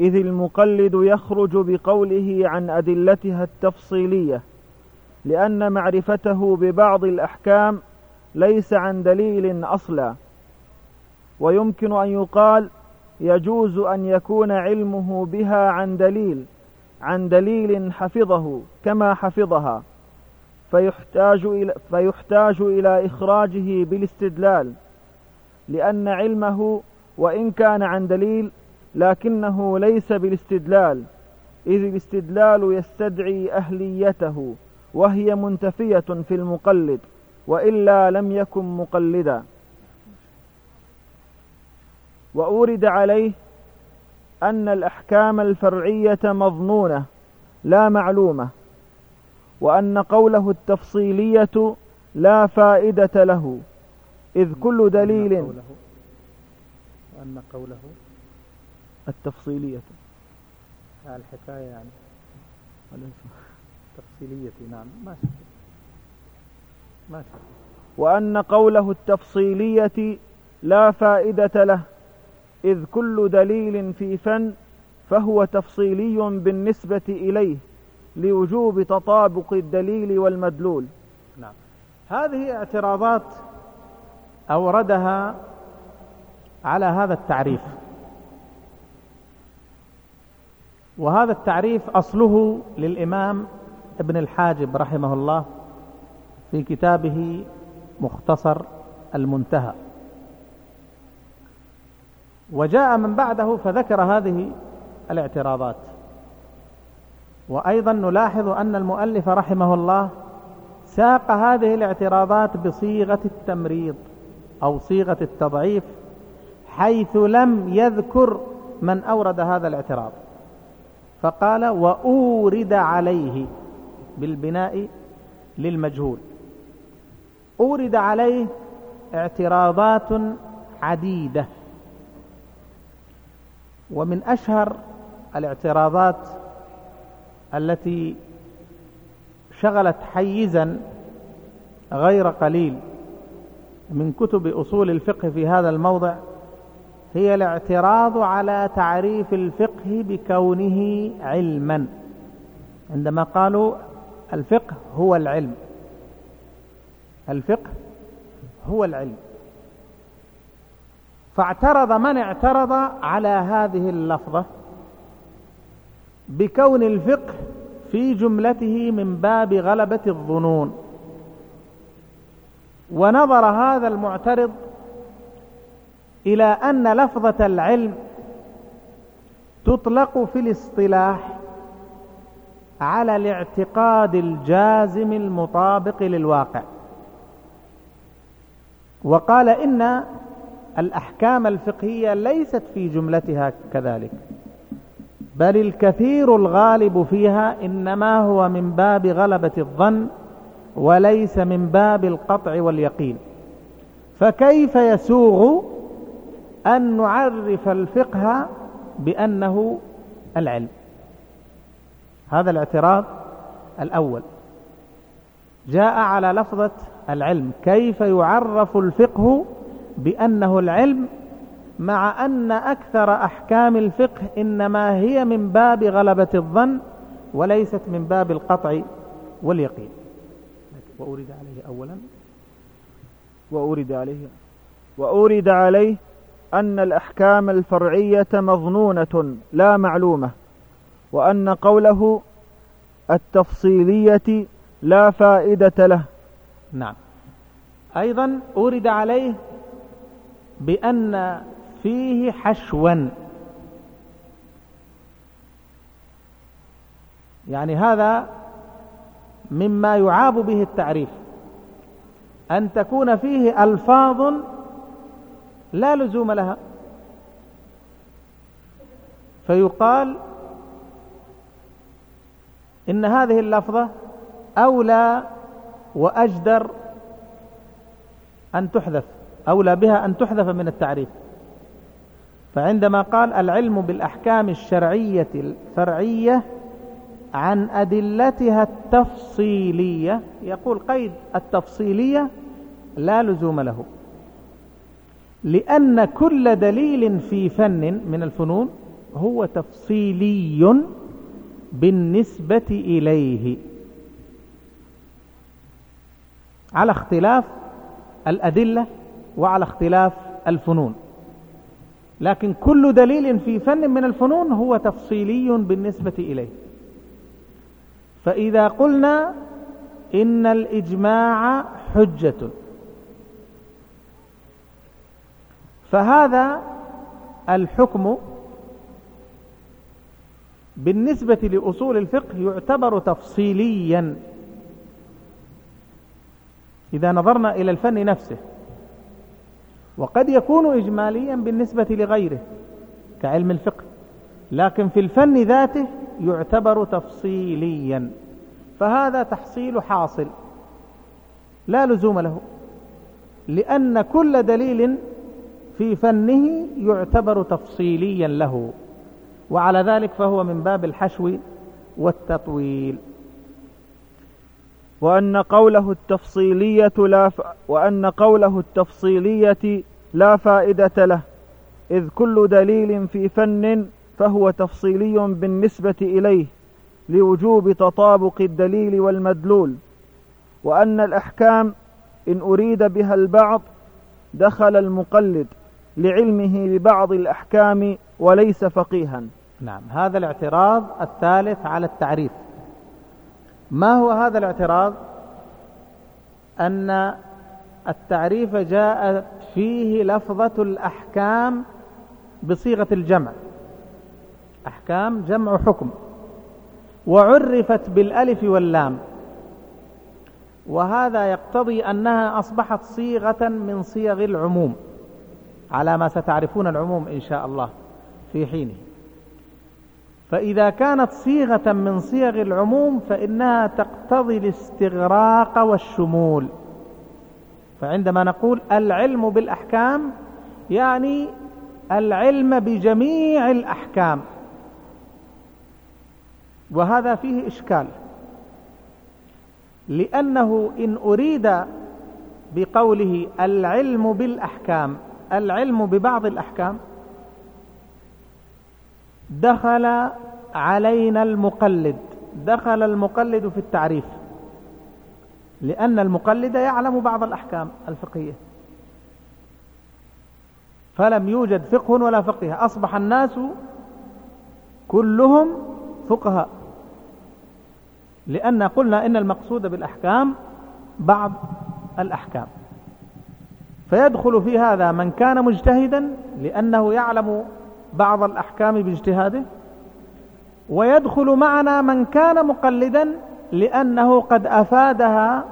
إذ المقلد يخرج بقوله عن أدلتها التفصيلية لأن معرفته ببعض الأحكام ليس عن دليل أصلا. ويمكن أن يقال يجوز أن يكون علمه بها عن دليل عن دليل حفظه كما حفظها. فيحتاج إلى, فيحتاج إلى إخراجه بالاستدلال لأن علمه وإن كان عن دليل لكنه ليس بالاستدلال إذ الاستدلال يستدعي أهليته. وهي منتفية في المقلد وإلا لم يكن مقلدا. وأورد عليه أن الأحكام الفرعية مظنونة لا معلومة وأن قوله التفصيلية لا فائدة له إذ كل دليل وأن قوله التفصيلية. الحكاية يعني. تفصيلية نعم ما شاء ما شاء وأن قوله التفصيلية لا فائدة له إذ كل دليل في فن فهو تفصيلي بالنسبة إليه لوجوب تطابق الدليل والمدلول. نعم. هذه اعتراضات أوردها على هذا التعريف. وهذا التعريف أصله للإمام ابن الحاجب رحمه الله في كتابه مختصر المنتهى. وجاء من بعده فذكر هذه الاعتراضات. وأيضا نلاحظ أن المؤلف رحمه الله ساق هذه الاعتراضات بصيغة التمريض أو صيغة التضعيف حيث لم يذكر من أورد هذا الاعتراض. فقال وأورد عليه. بالبناء للمجهول. أورد عليه اعتراضات عديدة. ومن أشهر الاعتراضات التي شغلت حيزا غير قليل من كتب أصول الفقه في هذا الموضع هي الاعتراض على تعريف الفقه بكونه علما. عندما قالوا الفقه هو العلم. الفقه هو العلم. فاعترض من اعترض على هذه اللفظة بكون الفقه في جملته من باب غلبة الظنون. ونظر هذا المعترض إلى أن لفظة العلم تطلق في الاصطلاح على الاعتقاد الجازم المطابق للواقع. وقال إن الأحكام الفقهية ليست في جملتها كذلك بل الكثير الغالب فيها إنما هو من باب غلبة الظن وليس من باب القطع واليقين. فكيف يسوغ أن نعرف الفقه بأنه العلم؟ هذا الاعتراض الأول. جاء على لفظة العلم. كيف يعرف الفقه بأنه العلم مع أن أكثر أحكام الفقه إنما هي من باب غلبة الظن وليست من باب القطع واليقين؟ وأورد عليه أولا. وأورد عليه وأورد عليه أن الأحكام الفرعية مظنونة لا معلومة. وأن قوله التفصيلية لا فائدة له. نعم. أيضا أورد عليه بأن فيه حشوا. يعني هذا مما يعاب به التعريف. أن تكون فيه ألفاظ لا لزوم لها. فيقال إن هذه اللفظة أولى وأجدر أن تحذف أولى بها أن تحذف من التعريف. فعندما قال العلم بالأحكام الشرعية الفرعية عن أدلتها التفصيلية يقول قيد التفصيلية لا لزوم له. لأن كل دليل في فن من الفنون هو تفصيلي بالنسبة إليه. على اختلاف الأدلة وعلى اختلاف الفنون. لكن كل دليل في فن من الفنون هو تفصيلي بالنسبة إليه. فإذا قلنا إن الإجماع حجة فهذا الحكم بالنسبة لأصول الفقه يعتبر تفصيليا. إذا نظرنا إلى الفن نفسه وقد يكون إجماليا بالنسبة لغيره كعلم الفقه لكن في الفن ذاته يعتبر تفصيليا. فهذا تحصيل حاصل لا لزوم له لأن كل دليل في فنه يعتبر تفصيليا له. وعلى ذلك فهو من باب الحشو والتطويل. وأن قوله التفصيلية لا ف... وأن قوله التفصيلية لا فائدة له إذ كل دليل في فن فهو تفصيلي بالنسبة إليه لوجوب تطابق الدليل والمدلول. وأن الأحكام إن أريد بها البعض دخل المقلد لعلمه ببعض الأحكام وليس فقيها. نعم هذا الاعتراض الثالث على التعريف. ما هو هذا الاعتراض؟ أن التعريف جاء فيه لفظة الأحكام بصيغة الجمع. أحكام جمع حكم. وعرفت بالألف واللام. وهذا يقتضي أنها أصبحت صيغة من صيغ العموم. على ما ستعرفون العموم إن شاء الله. في حينه. فإذا كانت صيغة من صيغ العموم فإنها تقتضي الاستغراق والشمول. فعندما نقول العلم بالأحكام يعني العلم بجميع الأحكام. وهذا فيه إشكال. لأنه إن أريد بقوله العلم بالأحكام العلم ببعض الأحكام دخل علينا المقلد دخل المقلد في التعريف لأن المقلد يعلم بعض الأحكام الفقهية. فلم يوجد فقه ولا فقه أصبح الناس كلهم فقهاء. لأن قلنا إن المقصود بالأحكام بعض الأحكام. فيدخل في هذا من كان مجتهدا لأنه يعلم بعض الأحكام باجتهاده ويدخل معنا من كان مقلدا لأنه قد أفادها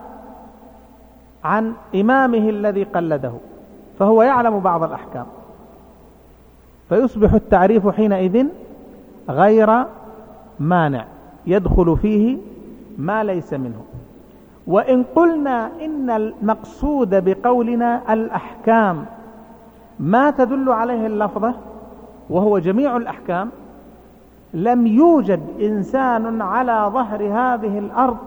عن إمامه الذي قلده فهو يعلم بعض الأحكام. فيصبح التعريف حينئذ غير مانع يدخل فيه ما ليس منه. وإن قلنا إن المقصود بقولنا الأحكام ما تدل عليه اللفظة؟ وهو جميع الأحكام لم يوجد إنسان على ظهر هذه الأرض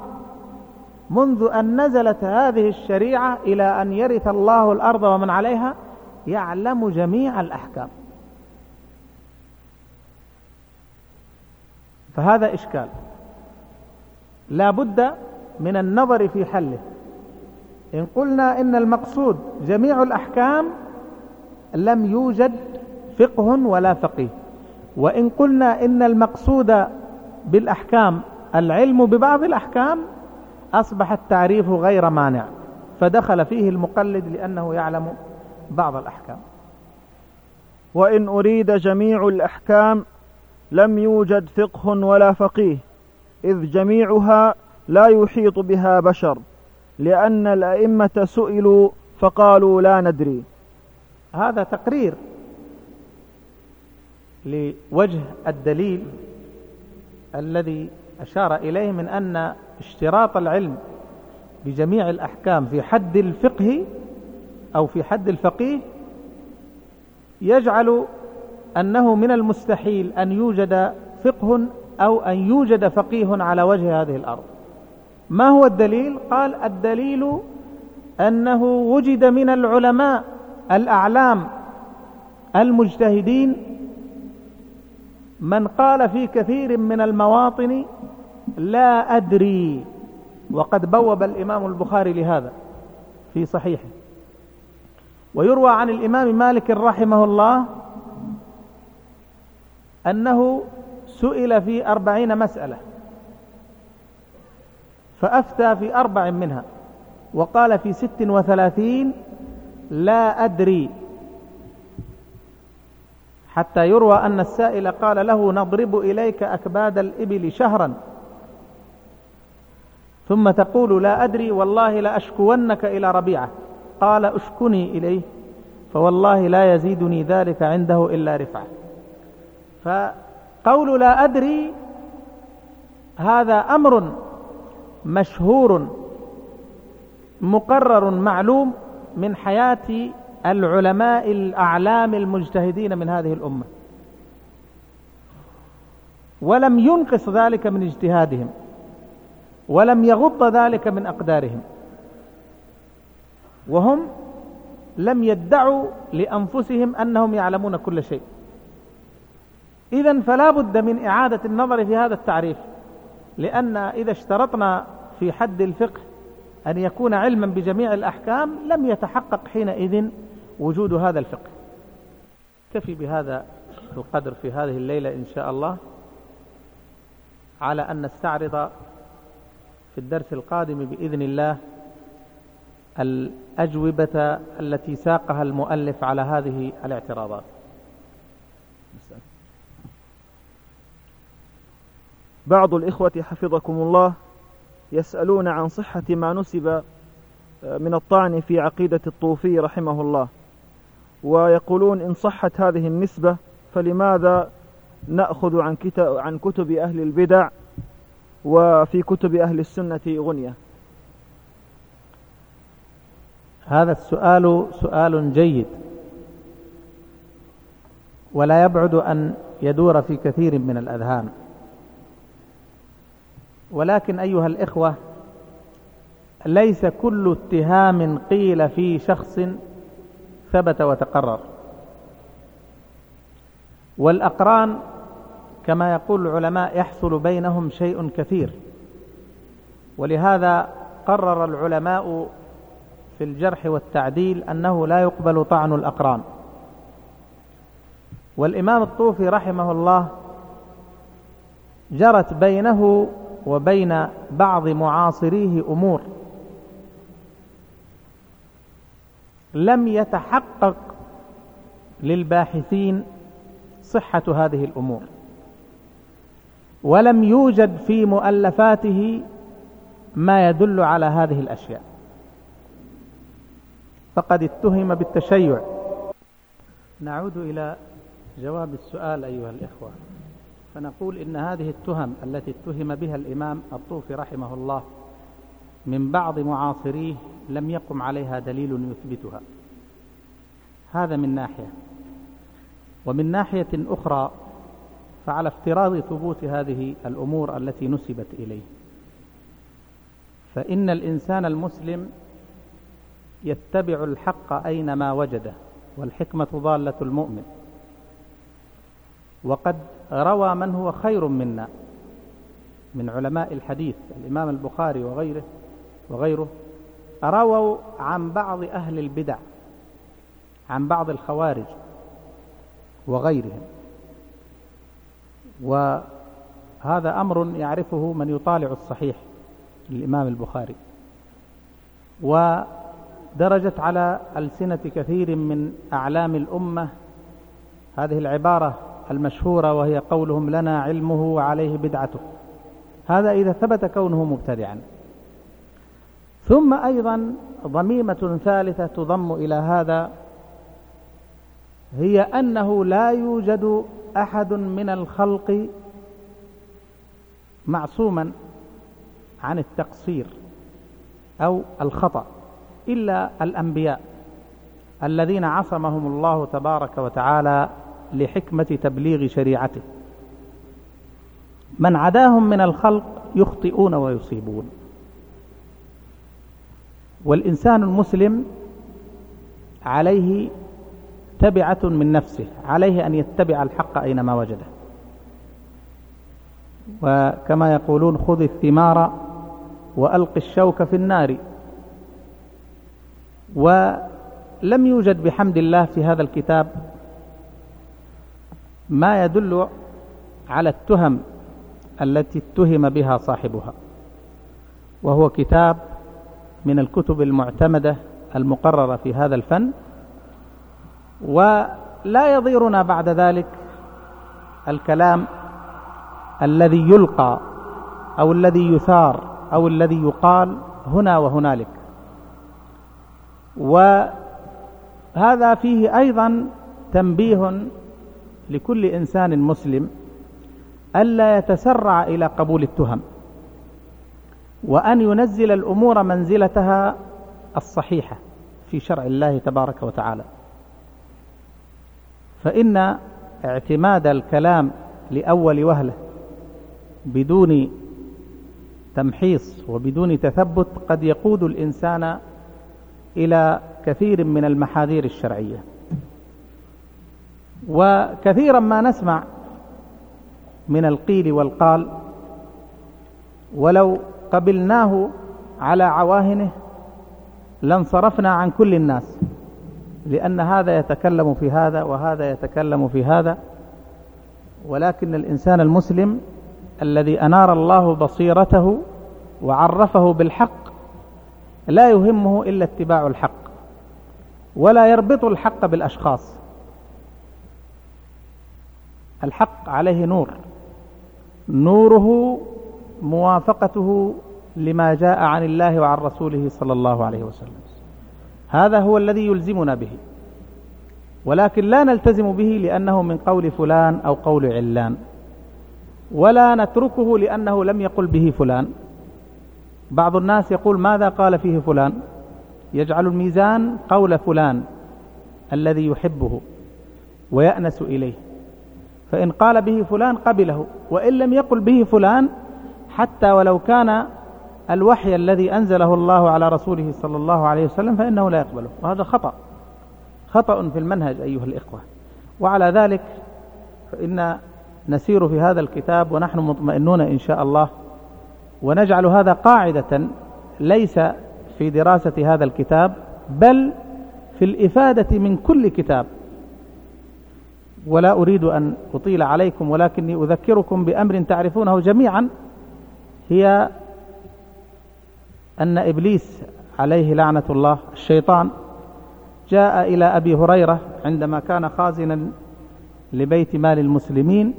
منذ أن نزلت هذه الشريعة إلى أن يرث الله الأرض ومن عليها يعلم جميع الأحكام. فهذا إشكال. لا بد من النظر في حله. إن قلنا إن المقصود جميع الأحكام لم يوجد فقه ولا فقيه. وإن قلنا إن المقصود بالأحكام العلم ببعض الأحكام أصبح التعريف غير مانع. فدخل فيه المقلد لأنه يعلم بعض الأحكام. وإن أريد جميع الأحكام لم يوجد فقه ولا فقيه إذ جميعها لا يحيط بها بشر لأن الأئمة سئلوا فقالوا لا ندري. هذا تقرير لوجه الدليل الذي أشار إليه من أن اشتراط العلم بجميع الأحكام في حد الفقه أو في حد الفقيه يجعل أنه من المستحيل أن يوجد فقه أو أن يوجد فقيه على وجه هذه الأرض ما هو الدليل؟ قال الدليل أنه وجد من العلماء الأعلام المجتهدين من قال في كثير من المواطن لا أدري وقد بوب الإمام البخاري لهذا في صحيحه. ويروى عن الإمام مالك رحمه الله أنه سئل في أربعين مسألة فأفتى في أربع منها وقال في ست وثلاثين لا أدري. حتى يروى أن السائل قال له نضرب إليك أكباد الإبل شهرا. ثم تقول لا أدري والله لأشكونك إلى ربيعة. قال أشكني إليه فوالله لا يزيدني ذلك عنده إلا رفعة. فقول لا أدري هذا أمر مشهور مقرر معلوم من حياة العلماء الأعلام المجتهدين من هذه الأمة. ولم ينقص ذلك من اجتهادهم ولم يغض ذلك من أقدارهم. وهم لم يدعوا لأنفسهم أنهم يعلمون كل شيء. إذا فلا بد من إعادة النظر في هذا التعريف لأن إذا اشترطنا في حد الفقه أن يكون علما بجميع الأحكام لم يتحقق حينئذ وجود هذا الفقه. كفي بهذا القدر في هذه الليلة إن شاء الله على أن نستعرض في الدرس القادم بإذن الله الأجوبة التي ساقها المؤلف على هذه الاعتراضات. بعض الإخوة حفظكم الله يسألون عن صحة ما نسب من الطعن في عقيدة الطوفي رحمه الله. ويقولون إن صحت هذه النسبة فلماذا نأخذ عن كتب, عن كتب أهل البدع وفي كتب أهل السنة غنية؟ هذا السؤال سؤال جيد. ولا يبعد أن يدور في كثير من الأذهان. ولكن أيها الإخوة ليس كل اتهام قيل في شخص ثبت وتقرر. والأقران كما يقول العلماء يحصل بينهم شيء كثير. ولهذا قرر العلماء في الجرح والتعديل أنه لا يقبل طعن الأقران. والإمام الطوفي رحمه الله جرت بينه وبين بعض معاصريه أمور. لم يتحقق للباحثين صحة هذه الأمور. ولم يوجد في مؤلفاته ما يدل على هذه الأشياء. فقد اتهم بالتشيع. نعود إلى جواب السؤال أيها الإخوة. فنقول إن هذه التهم التي اتهم بها الإمام الطوفي رحمه الله من بعض معاصريه لم يقم عليها دليل يثبتها. هذا من ناحية. ومن ناحية أخرى فعلى افتراض ثبوت هذه الأمور التي نسبت إليه. فإن الإنسان المسلم يتبع الحق أينما وجده والحكمة ضالة المؤمن. وقد روى من هو خير منا من علماء الحديث الإمام البخاري وغيره وغيره رووا عن بعض أهل البدع عن بعض الخوارج وغيرهم. وهذا أمر يعرفه من يطالع الصحيح للإمام البخاري. ودرجت على ألسنة كثير من أعلام الأمة هذه العبارة المشهورة وهي قولهم لنا علمه وعليه بدعته. هذا إذا ثبت كونه مبتدعا. ثم أيضا ضميمة ثالثة تضم إلى هذا هي أنه لا يوجد أحد من الخلق معصوما عن التقصير أو الخطأ إلا الأنبياء الذين عصمهم الله تبارك وتعالى لحكمة تبليغ شريعته. من عداهم من الخلق يخطئون ويصيبون. والإنسان المسلم عليه تبعة من نفسه عليه أن يتبع الحق أينما وجده. وكما يقولون خذ الثمار وألق الشوك في النار. ولم يوجد بحمد الله في هذا الكتاب ما يدل على التهم التي اتهم بها صاحبها وهو كتاب من الكتب المعتمدة المقررة في هذا الفن ولا يضيرنا بعد ذلك الكلام الذي يلقى أو الذي يثار أو الذي يقال هنا وهنالك. وهذا فيه أيضا تنبيه لكل إنسان مسلم ألا يتسرع إلى قبول التهم. وأن ينزل الأمور منزلتها الصحيحة في شرع الله تبارك وتعالى. فإن اعتماد الكلام لأول وهلة بدون تمحيص وبدون تثبت قد يقود الإنسان إلى كثير من المحاذير الشرعية. وكثيرا ما نسمع من القيل والقال ولو قبلناه على عواهنه لانصرفنا عن كل الناس لأن هذا يتكلم في هذا وهذا يتكلم في هذا ولكن الإنسان المسلم الذي أنار الله بصيرته وعرفه بالحق لا يهمه إلا اتباع الحق ولا يربط الحق بالأشخاص. الحق عليه نور نوره موافقته لما جاء عن الله وعن رسوله صلى الله عليه وسلم. هذا هو الذي يلزمنا به. ولكن لا نلتزم به لأنه من قول فلان أو قول علان. ولا نتركه لأنه لم يقل به فلان. بعض الناس يقول ماذا قال فيه فلان؟ يجعل الميزان قول فلان الذي يحبه ويأنس إليه. فإن قال به فلان قبله. وإن لم يقل به فلان حتى ولو كان الوحي الذي أنزله الله على رسوله صلى الله عليه وسلم فإنه لا يقبله. وهذا خطأ. خطأ في المنهج أيها الإخوة. وعلى ذلك فإن نسير في هذا الكتاب ونحن مطمئنون إن شاء الله ونجعل هذا قاعدة ليس في دراسة هذا الكتاب بل في الإفادة من كل كتاب. ولا أريد أن أطيل عليكم ولكني أذكركم بأمر تعرفونه جميعا. هي أن إبليس عليه لعنة الله الشيطان جاء إلى أبي هريرة عندما كان خازنا لبيت مال المسلمين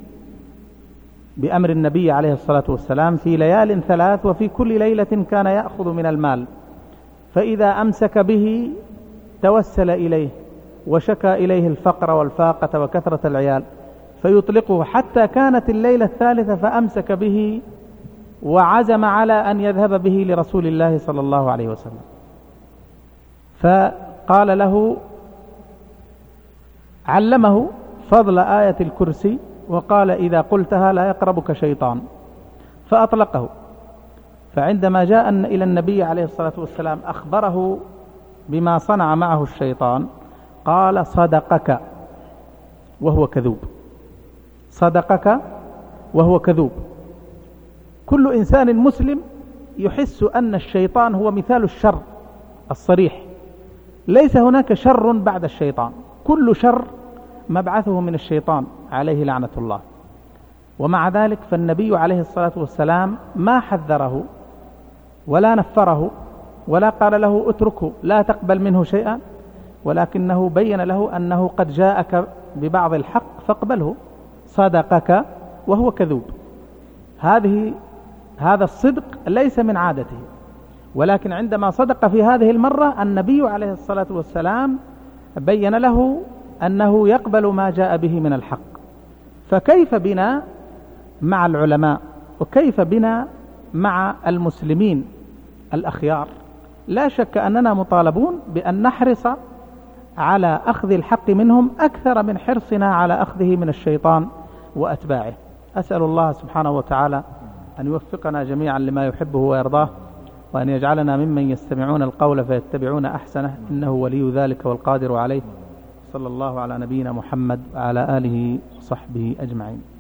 بأمر النبي عليه الصلاة والسلام في ليال ثلاث وفي كل ليلة كان يأخذ من المال. فإذا أمسك به توسل إليه وشكى إليه الفقر والفاقة وكثرة العيال فيطلقه حتى كانت الليلة الثالثة فأمسك به وعزم على أن يذهب به لرسول الله صلى الله عليه وسلم. فقال له علمه فضل آية الكرسي وقال إذا قلتها لا يقربك شيطان. فأطلقه. فعندما جاء إلى النبي عليه الصلاة والسلام أخبره بما صنع معه الشيطان قال صدقك وهو كذوب. صدقك وهو كذوب. كل إنسان مسلم يحس أن الشيطان هو مثال الشر الصريح. ليس هناك شر بعد الشيطان. كل شر مبعثه من الشيطان عليه لعنة الله. ومع ذلك فالنبي عليه الصلاة والسلام ما حذره ولا نفره ولا قال له اتركه لا تقبل منه شيئا ولكنه بين له أنه قد جاءك ببعض الحق فاقبله صدقك وهو كذوب. هذه هذا الصدق ليس من عادته. ولكن عندما صدق في هذه المرة النبي عليه الصلاة والسلام بين له أنه يقبل ما جاء به من الحق. فكيف بنا مع العلماء؟ وكيف بنا مع المسلمين الأخيار؟ لا شك أننا مطالبون بأن نحرص على أخذ الحق منهم أكثر من حرصنا على أخذه من الشيطان وأتباعه. أسأل الله سبحانه وتعالى أن يوفقنا جميعا لما يحبه ويرضاه وأن يجعلنا ممن يستمعون القول فيتبعون أحسنه. إنه ولي ذلك والقادر عليه. صلى الله على نبينا محمد وعلى آله وصحبه أجمعين.